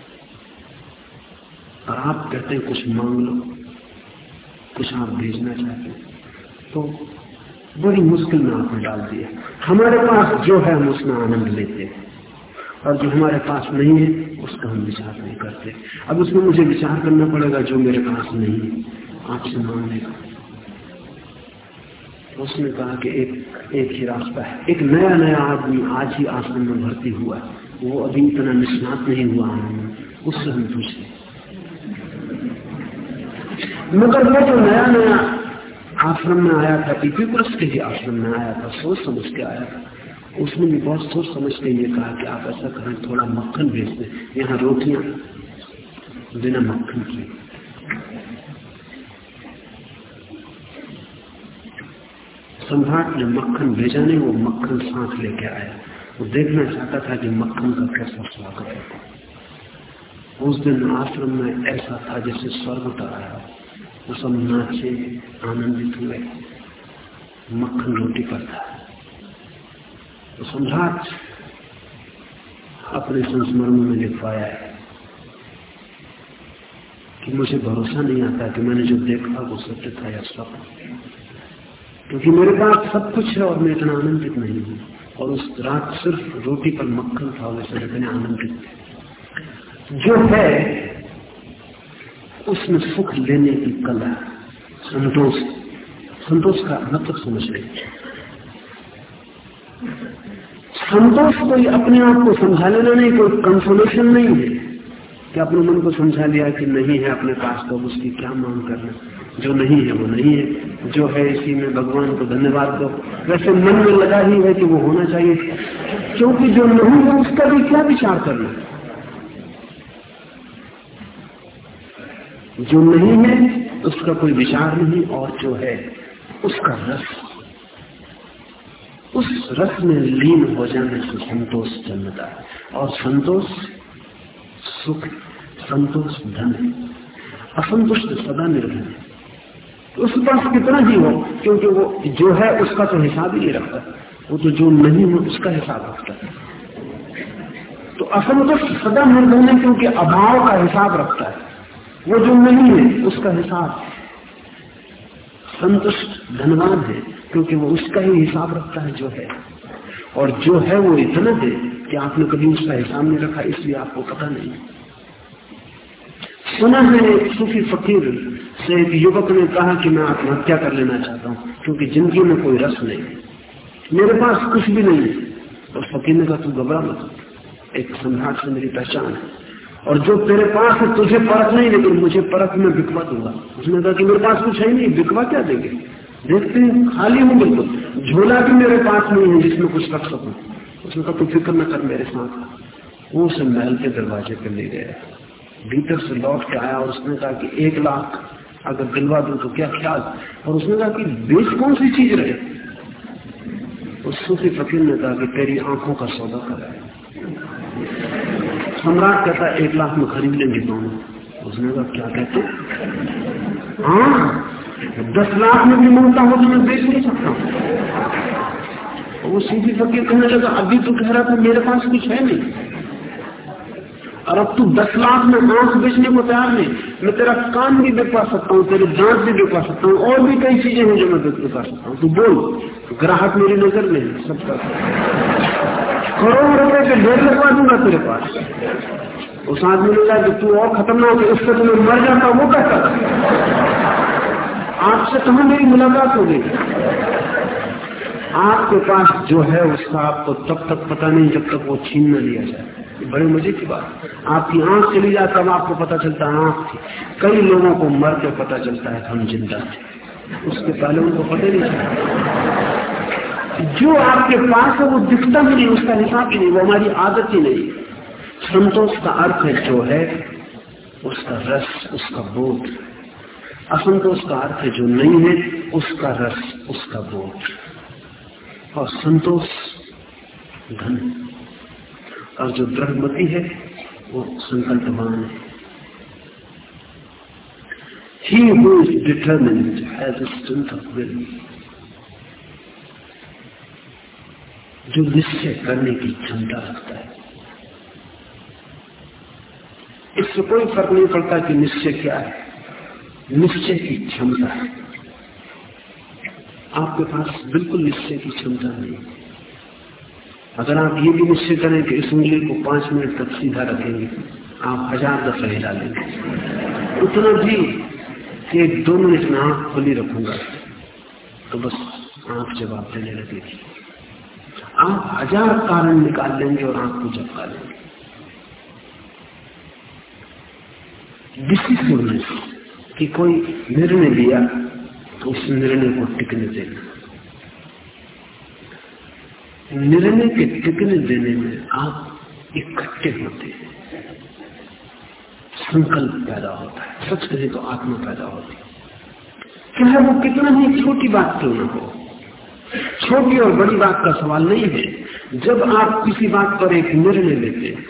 और आप कहते हैं कुछ मांग लो, कुछ आप भेजना चाहते हैं। तो बड़ी मुश्किल में आपने डाल दिया। हमारे पास जो है, हम उसमें आनंद लेते हैं। और जो हमारे पास नहीं है, उसका हम विचार नहीं करते। अब उसमें मुझे विचार करना पड़ेगा, जो मेरे पास नहीं है। आपसे मांगने का उसने कहा कि एक एक ही रास्ता है। एक नया नया आदमी आज ही आश्रम में भर्ती हुआ वो अभी इतना निष्णात नहीं हुआ। उससे हम पूछे। मगर वो जो नया नया आश्रम में आया था, पीपी पुरुष के ही आश्रम में आया था, सोच समझ के आया था। उसने भी बहुत सोच समझ के ये कहा कि आप ऐसा करें, थोड़ा मक्खन भेज दें। यहाँ रोटियाँ बिना मक्खन की। सम्राट ने मक्खन भेजा नहीं, वो मक्खन साथ लेके आया। वो देखना चाहता था कि मक्खन का कैसा स्वागत है उस दिन आश्रम में ऐसा था जैसे स्वर्ग उतर आया। वो सब नाचे आनंदित हुए मक्खन रोटी पर था तो सम्राट अपने संस्मरण में लिख पाया है कि मुझे भरोसा नहीं आता कि मैंने जो देखा वो सत्य था या स्वप्न। क्योंकि मेरे पास सब कुछ है और मैं इतना आनंदित नहीं हूँ। और उस रात सिर्फ़ रोटी पर मक्खन था वैसे इतने आनंदित थे। जो है उसमें सुख लेने की कला संतोष संतोष का मतलब समझ रही संतोष कोई अपने आप को समझा लेना नहीं, कोई कंसोलेशन नहीं है। कि अपने मन को समझा लिया कि नहीं है अपने पास तो उसकी क्या मांग करना? जो नहीं है, वो नहीं है। जो है, इसी में भगवान को धन्यवाद दो। वैसे मन में लगा ही है कि वो होना चाहिए। क्योंकि जो नहीं है, उसका भी क्या विचार करना? जो नहीं है, उसका कोई विचार नहीं, और जो है, उसका रस। उस रस में लीन हो जाने से संतोष जन्मता है। और संतोष सुख, संतोष धन है। असंतुष्ट सदा निर्भर है। उसके पास कितना ही हो, क्योंकि वो जो है, उसका तो हिसाब ही नहीं रखता। वो तो जो नहीं है, उसका हिसाब रखता है। तो असंतुष्ट सदा निर्भर है, क्योंकि अभाव का हिसाब रखता है। वो जो नहीं है, उसका हिसाब संतुष्ट, धनवान है, क्योंकि वो उसका ही हिसाब रखता है जो है। और जो है वो इतना है कि आपने कभी उसका हिसाब नहीं रखा, इसलिए आपको पता नहीं सुना है एक सूफी फकीर से एक युवक ने कहा कि मैं आत्महत्या कर लेना चाहता हूँ, क्योंकि ज़िंदगी में कोई रस नहीं मेरे पास कुछ भी नहीं है। और फकीर ने कहा, तू घबरा मत। एक सम्राट से मेरी पहचान है। और जो तेरे पास है, तुझे परख नहीं, लेकिन मुझे परख में बिकवा दूँगा। उसने कहा कि मेरे पास कुछ है नहीं, बिकवा क्या देंगे? देखते हैं, खाली हूँ बिल्कुल। झोला भी मेरे पास नहीं है, जिसमें कुछ रख सकू। उसने कहा, तू फ़िक्र न कर मेरे साथ। वो उसे महल के दरवाजे पर ले गया। भीतर से लौट के आया और उसने कहा कि एक लाख अगर दिलवा दू तो क्या ख्याल? और उसने कहा कि बेच कौन सी चीज़ रहे? उस सूफी फकीर ने कहा कि तेरी आँखों का सौदा करा सम्राट कहता एक लाख में खरीद लेंगे दोनों। उसने कहा, क्या कहते हाँ? दस लाख में भी माँगता हो तो मैं बेच नहीं सकता। वो सूफी फकीर कहने लगा, अभी तो कह रहा था मेरे पास कुछ है नहीं। और अब तू दस लाख में आँख बेचने को तैयार नहीं। मैं तेरा कान भी बिकवा सकता हूँ, तेरे दांत भी बिकवा सकता हूँ, और भी कई चीज़ें हैं जो मैं बिकवा सकता हूँ। तू बोल, ग्राहक मेरी नज़र में है, सबका। करोड़ रुपए के ढेर लगवा दूँगा तेरे पास। उस आदमी ने कहा कि तू और खतरनाक है उससे तुम्हें मर जाता वो कहता आपसे कहा मेरी मुलाकात हो गई। आपके पास जो है उसका आपको तब तक पता नहीं जब तक वो छीन न लिया जाए। बड़े मज़े की बात आपकी आँख चली जाए तब आपको पता चलता है आँख थी कई लोगों को मर के पता चलता है हम ज़िंदा थे। उसके पहले उनको पता नहीं चलता जो आपके पास है, वो दिखता ही नहीं, उसका हिसाब ही नहीं, वो हमारी आदत ही नहीं। संतोष का अर्थ है जो है, उसका रस, उसका बोध। असंतोष का अर्थ है जो नहीं है, उसका रस, उसका बोध। और संतोष, धन। और जो दृढ़मती है, वो संकल्पवान है। He who is determined has a strength of will. जो निश्चय करने की क्षमता रखता है। इससे कोई फ़र्क नहीं पड़ता कि निश्चय क्या है। निश्चय की क्षमता है। आपके पास बिल्कुल निश्चय की क्षमता नहीं है। अगर आप ये भी निश्चय करें कि इस उंगली को पाँच मिनट तक सीधा रखेंगे, आप हज़ार दफ़ा हिला लेंगे उतना भी कि दो मिनट में आँख खुली रखूँगा। तो बस आँख जवाब देने लगेगी आप हज़ार कारण निकाल लेंगे और आँख को झपका लेंगे। डिसिसिवनेस कि कोई निर्णय लिया तो उस निर्णय को टिकने देना। निर्णय के टिकने देने में आप इकट्ठे होते हैं? संकल्प पैदा होता है सच कहे तो आत्मा पैदा होती है। चाहे वो कितना ही छोटी बात क्यों ना हो, छोटी और बड़ी बात का सवाल नहीं है। जब आप किसी बात पर एक निर्णय लेते हैं,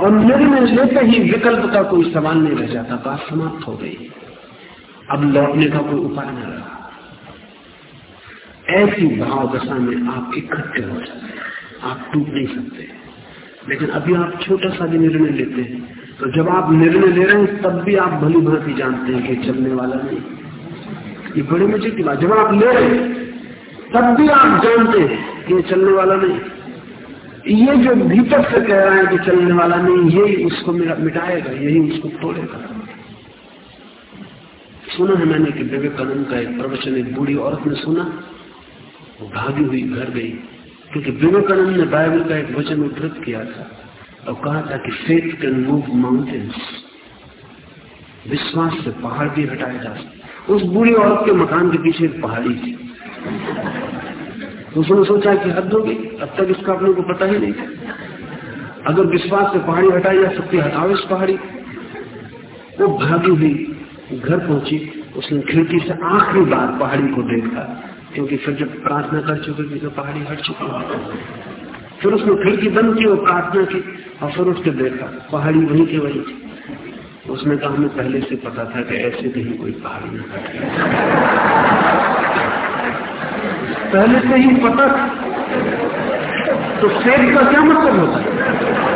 और निर्णय लेते ही विकल्प का कोई सवाल नहीं रह जाता बात समाप्त हो गई। अब लौटने का कोई उपाय न रहा। ऐसी भाव दशा में आप इकट्ठे हो जाते हैं। आप टूट नहीं सकते। लेकिन अभी आप छोटा सा भी निर्णय लेते हैं। तो जब आप निर्णय ले रहे हैं, तब भी आप भली भांति जानते हैं कि चलने वाला नहीं। ये बड़े मज़े की बात। जब आप ले रहे हैं, तब भी आप जानते हैं कि चलने वाला नहीं। ये जो भीतर से कह रहा है कि चलने वाला नहीं, यही उसको मिटाएगा, यही उसको तोड़ेगा। सुना है मैंने कि विवेकानंद का एक प्रवचन एक बूढ़ी औरत ने सुना वो भागी हुई घर गई, क्योंकि विवेकानंद ने बाइबल का एक वचन उद्धृत किया था और कहा था कि फेथ कैन मूव माउंटेन्स विश्वास से पहाड़ भी हटाए जा सकते उस बूढ़ी औरत के मकान के पीछे एक पहाड़ी थी। उसने सोचा कि हद होगी, अब तक इसका अपने को पता ही नहीं था। अगर विश्वास से पहाड़ी हटाई जा सकती हटाओ इस पहाड़ी। वो भागी हुई घर पहुँची, उसने खिड़की से आखिरी बार पहाड़ी को देखा। क्योंकि फिर जब प्रार्थना कर चुके थी तो पहाड़ी हट चुकी फिर उसने खिड़की बंद की और प्रार्थना की और फिर उसके देखा, पहाड़ी वहीं के वहीं थी। उसने कहा, हमें पहले से पता था कि ऐसे कहीं कोई पहाड़ी न पहले से ही पता तो सेब का क्या मतलब होता है?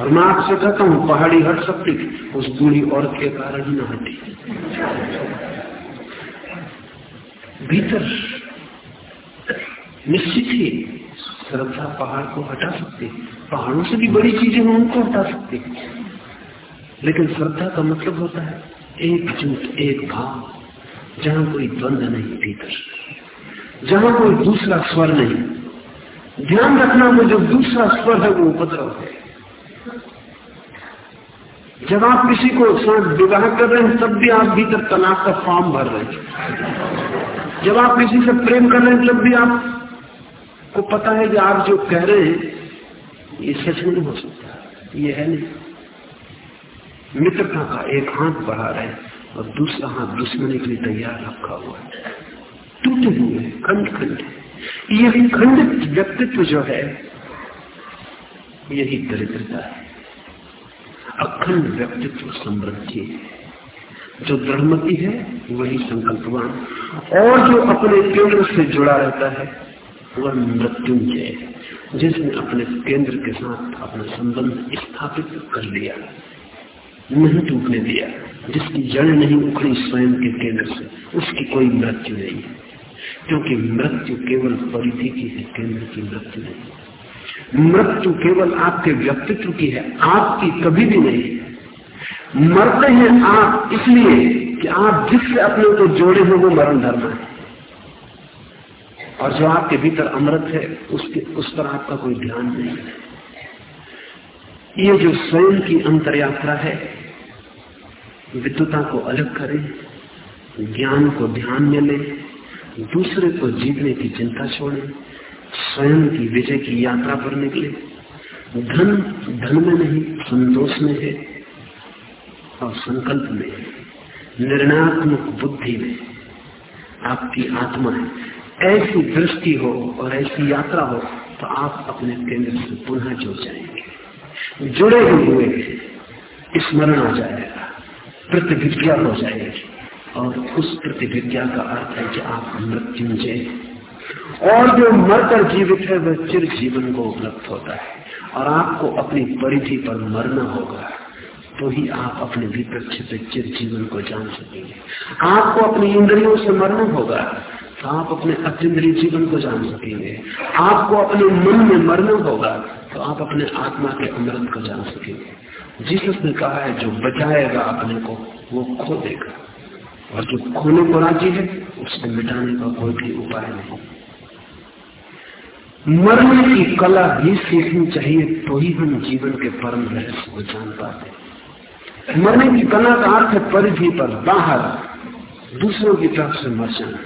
और मैं आपसे कहता हूँ, पहाड़ी हट सकती, उस बूढ़ी औरत के कारण ही न हटी। भीतर निश्चित ही श्रद्धा पहाड़ को हटा सकती, पहाड़ों से भी बड़ी चीज़ें हैं उनको हटा सकती। लेकिन श्रद्धा का मतलब होता है एकजुट एक भाव, जहाँ कोई द्वंद्व नहीं भीतर, जहाँ कोई दूसरा स्वर नहीं। ध्यान रखना वो जो दूसरा स्वर है, वो उपद्रव है। जब आप किसी को साथ विवाह कर रहे हैं, तब भी आप भीतर तलाक का फॉर्म भर रहे हैं। जब आप किसी से प्रेम कर रहे हैं, तब भी आप को पता है कि आप जो कह रहे हैं, ये सच नहीं हो सकता ये है नहीं। मित्रता का एक हाथ बढ़ा रहे और दूसरा हाथ दुश्मनी के लिए तैयार रखा हुआ है। टूटे हुए खंड खंड यही खंडित व्यक्तित्व जो है, यही दरिद्रता है। अखंड व्यक्तित्व समृद्धि है। जो दृढ़मती है, वही संकल्पवान। और जो अपने केंद्र से जुड़ा रहता है, वह मृत्युंजय है, जिसने अपने केंद्र के साथ अपना संबंध स्थापित कर लिया। नहीं टूटने दिया। जिसकी जड़ नहीं उखड़ी स्वयं के केंद्र से, उसकी कोई मृत्यु नहीं है। क्योंकि मृत्यु केवल परिधि की है, केंद्र की मृत्यु नहीं। मृत्यु केवल आपके व्यक्तित्व की है, आपकी कभी भी नहीं। है मरते हैं आप इसलिए कि आप जिससे अपने को जोड़े हो वो मरण धर्म है। और जो आपके भीतर अमृत है, उसके, उस पर आपका कोई ध्यान नहीं है। ये जो स्वयं की अंतर यात्रा है, विद्युता को अलग करें, ज्ञान को ध्यान में लें, दूसरे को जीतने की चिंता छोड़े स्वयं की विजय की यात्रा पर निकले। धन धन में नहीं, संतोष में है और संकल्प में निर्णयात्मक बुद्धि में आपकी आत्मा है। ऐसी दृष्टि हो और ऐसी यात्रा हो तो आप अपने केंद्र से पुनः जुड़ जाएँगे। जुड़े हुए स्मरण आ जाएगा। प्रतिभिज्ञा हो जाएगी। और उस प्रतिभिज्ञा का अर्थ है कि आप मृत्युंजय। और जो मरकर जीवित है, वह चिर जीवन को उपलब्ध होता है। और आपको अपनी परिधि पर मरना होगा तो ही आप अपने भीतर छिपे चिर जीवन को जान सकेंगे। आपको अपनी इंद्रियों से मरना होगा तो आप अपने अतिद्रीय जीवन को जान सकेंगे। आपको अपने मन में मरना होगा तो आप अपने आत्मा के अमृत को जान सकेंगे। जीसस ने कहा है, जो बचाएगा अपने को, वो खो देगा। और जो खोने को राज़ी है, उसको मिटाने का कोई भी उपाय नहीं। मरने की कला भी सीखनी चाहिए तो ही हम जीवन के परम रहस्य को जान पाते मरने की कला का अर्थ है परिधि पर बाहर, दूसरों की तरफ़ से मर जाना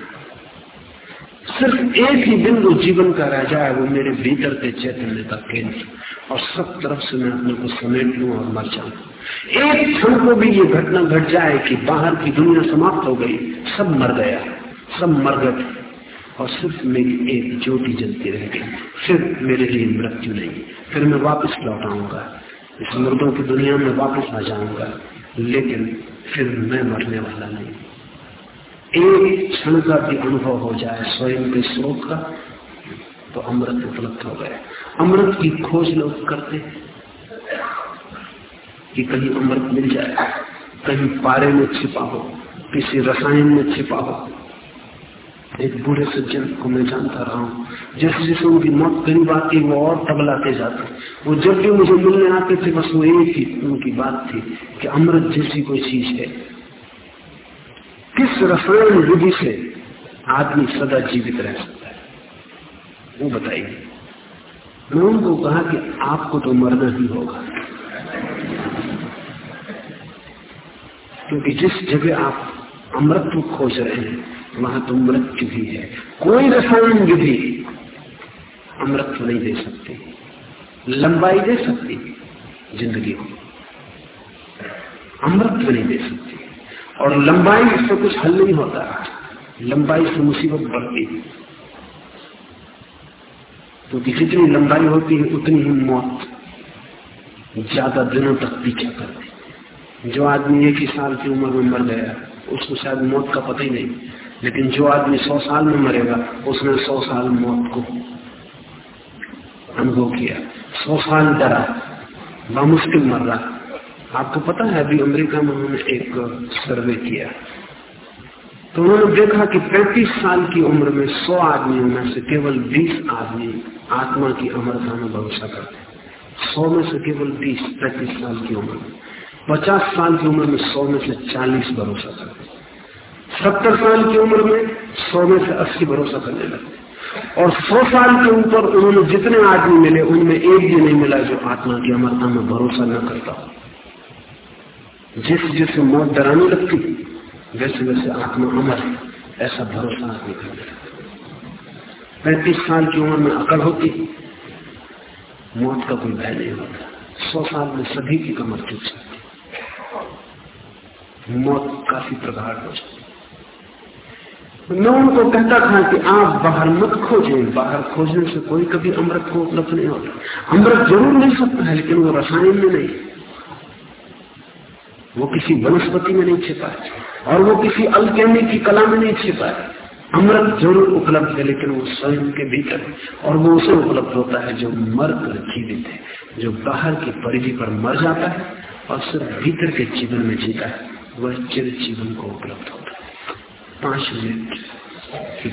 सिर्फ़ एक ही बिंदु जीवन का रह जाए वो मेरे भीतर के चैतन्य का केंद्र। और सब तरफ़ से मैं अपने को समेट लू और मर जाऊँ। एक क्षण को भी ये घटना घट जाए कि बाहर की दुनिया समाप्त हो गई, सब मर गया, सब मर गए। और सिर्फ़ मेरी एक ज्योति जलती रह गई। फिर मेरे लिए मृत्यु नहीं, फिर मैं वापस लौट आऊँगा। इस मुर्दों की दुनिया में वापस आ जाऊँगा, लेकिन फिर मैं मरने वाला नहीं। एक क्षण का भी अनुभव हो जाए स्वयं के स्रोत का तो अमृत उपलब्ध हो गया। अमृत की खोज लोग करते कि कहीं अमृत मिल जाए, कहीं पारे में छिपा हो, किसी रसायन में छिपा हो। एक बूढ़े सज्जन को मैं जानता रहा हूँ, जैसे जैसे उनकी मौत करीब आती वो और तबलाते जाते वो जब भी मुझे मिलने आते थे, बस वो एक ही उनकी बात थी कि अमृत जैसी कोई चीज़ है। रसायन विधि से आदमी सदा जीवित रह सकता है। वो बताइए। मैं उनको कहा कि आपको तो मरना ही होगा। क्योंकि जिस जगह आप अमृत खोज रहे हैं, वहाँ तो मृत्यु ही है। कोई रसायन विधि अमृत नहीं दे सकती। लंबाई दे सकती ज़िंदगी को। अमृत नहीं दे सकती। और लंबाई से कुछ हल नहीं होता। लंबाई से मुसीबत बढ़ती है। क्योंकि तो जितनी लंबाई होती है, उतनी ही मौत ज़्यादा दिनों तक पीछा करती जो आदमी एक ही साल की उम्र में मर गया, उसको शायद मौत का पता ही नहीं। लेकिन जो आदमी सौ साल में मरेगा, उसने सौ साल मौत को अनुभव किया। सौ साल डरा, बामुश्किल मर रहा। आपको पता है, अभी अमेरिका में उन्होंने एक सर्वे किया। तो उन्होंने देखा कि 35 साल की उम्र में 100 आदमियों में से केवल 20 आदमी आत्मा की अमरता में भरोसा करते 100 में से केवल 20 पैंतीस साल की उम्र में। 50 साल की उम्र में 100 में से 40 भरोसा करते सत्तर साल की उम्र में सौ में से अस्सी भरोसा करने लगे और सौ साल के ऊपर उन्होंने जितने आदमी मिले, उनमें एक भी नहीं मिला जो आत्मा की अमरता में भरोसा न करता जिस जिस मौत डराने लगती, वैसे वैसे आत्मा अमर ऐसा भरोसा आदमी लगता पैंतीस साल की उम्र में अकल होती, मौत का कोई भय नहीं होता। सौ साल में सभी की कमर टूट सकती। मौत काफ़ी प्रगाढ़ हो जाती। मैं उनको कहता था कि आप बाहर मत खोजें, बाहर खोजने से कोई कभी अमृत को उपलब्ध नहीं होता। अमृत ज़रूर मिल सकता है, लेकिन वो रसायन में नहीं। वो किसी वनस्पति में नहीं छिपा है, और वो किसी अल्केमी की कला में नहीं छिपा है। अमृत ज़रूर उपलब्ध है, लेकिन वो स्वयं के भीतर और वो उसे उपलब्ध होता है जो मर कर जीवित है, जो बाहर की परिधि पर मर जाता है, और सिर्फ़ भीतर के जीवन में जीता है। वह चिर जीवन को उपलब्ध होता है। पाँच मिनट की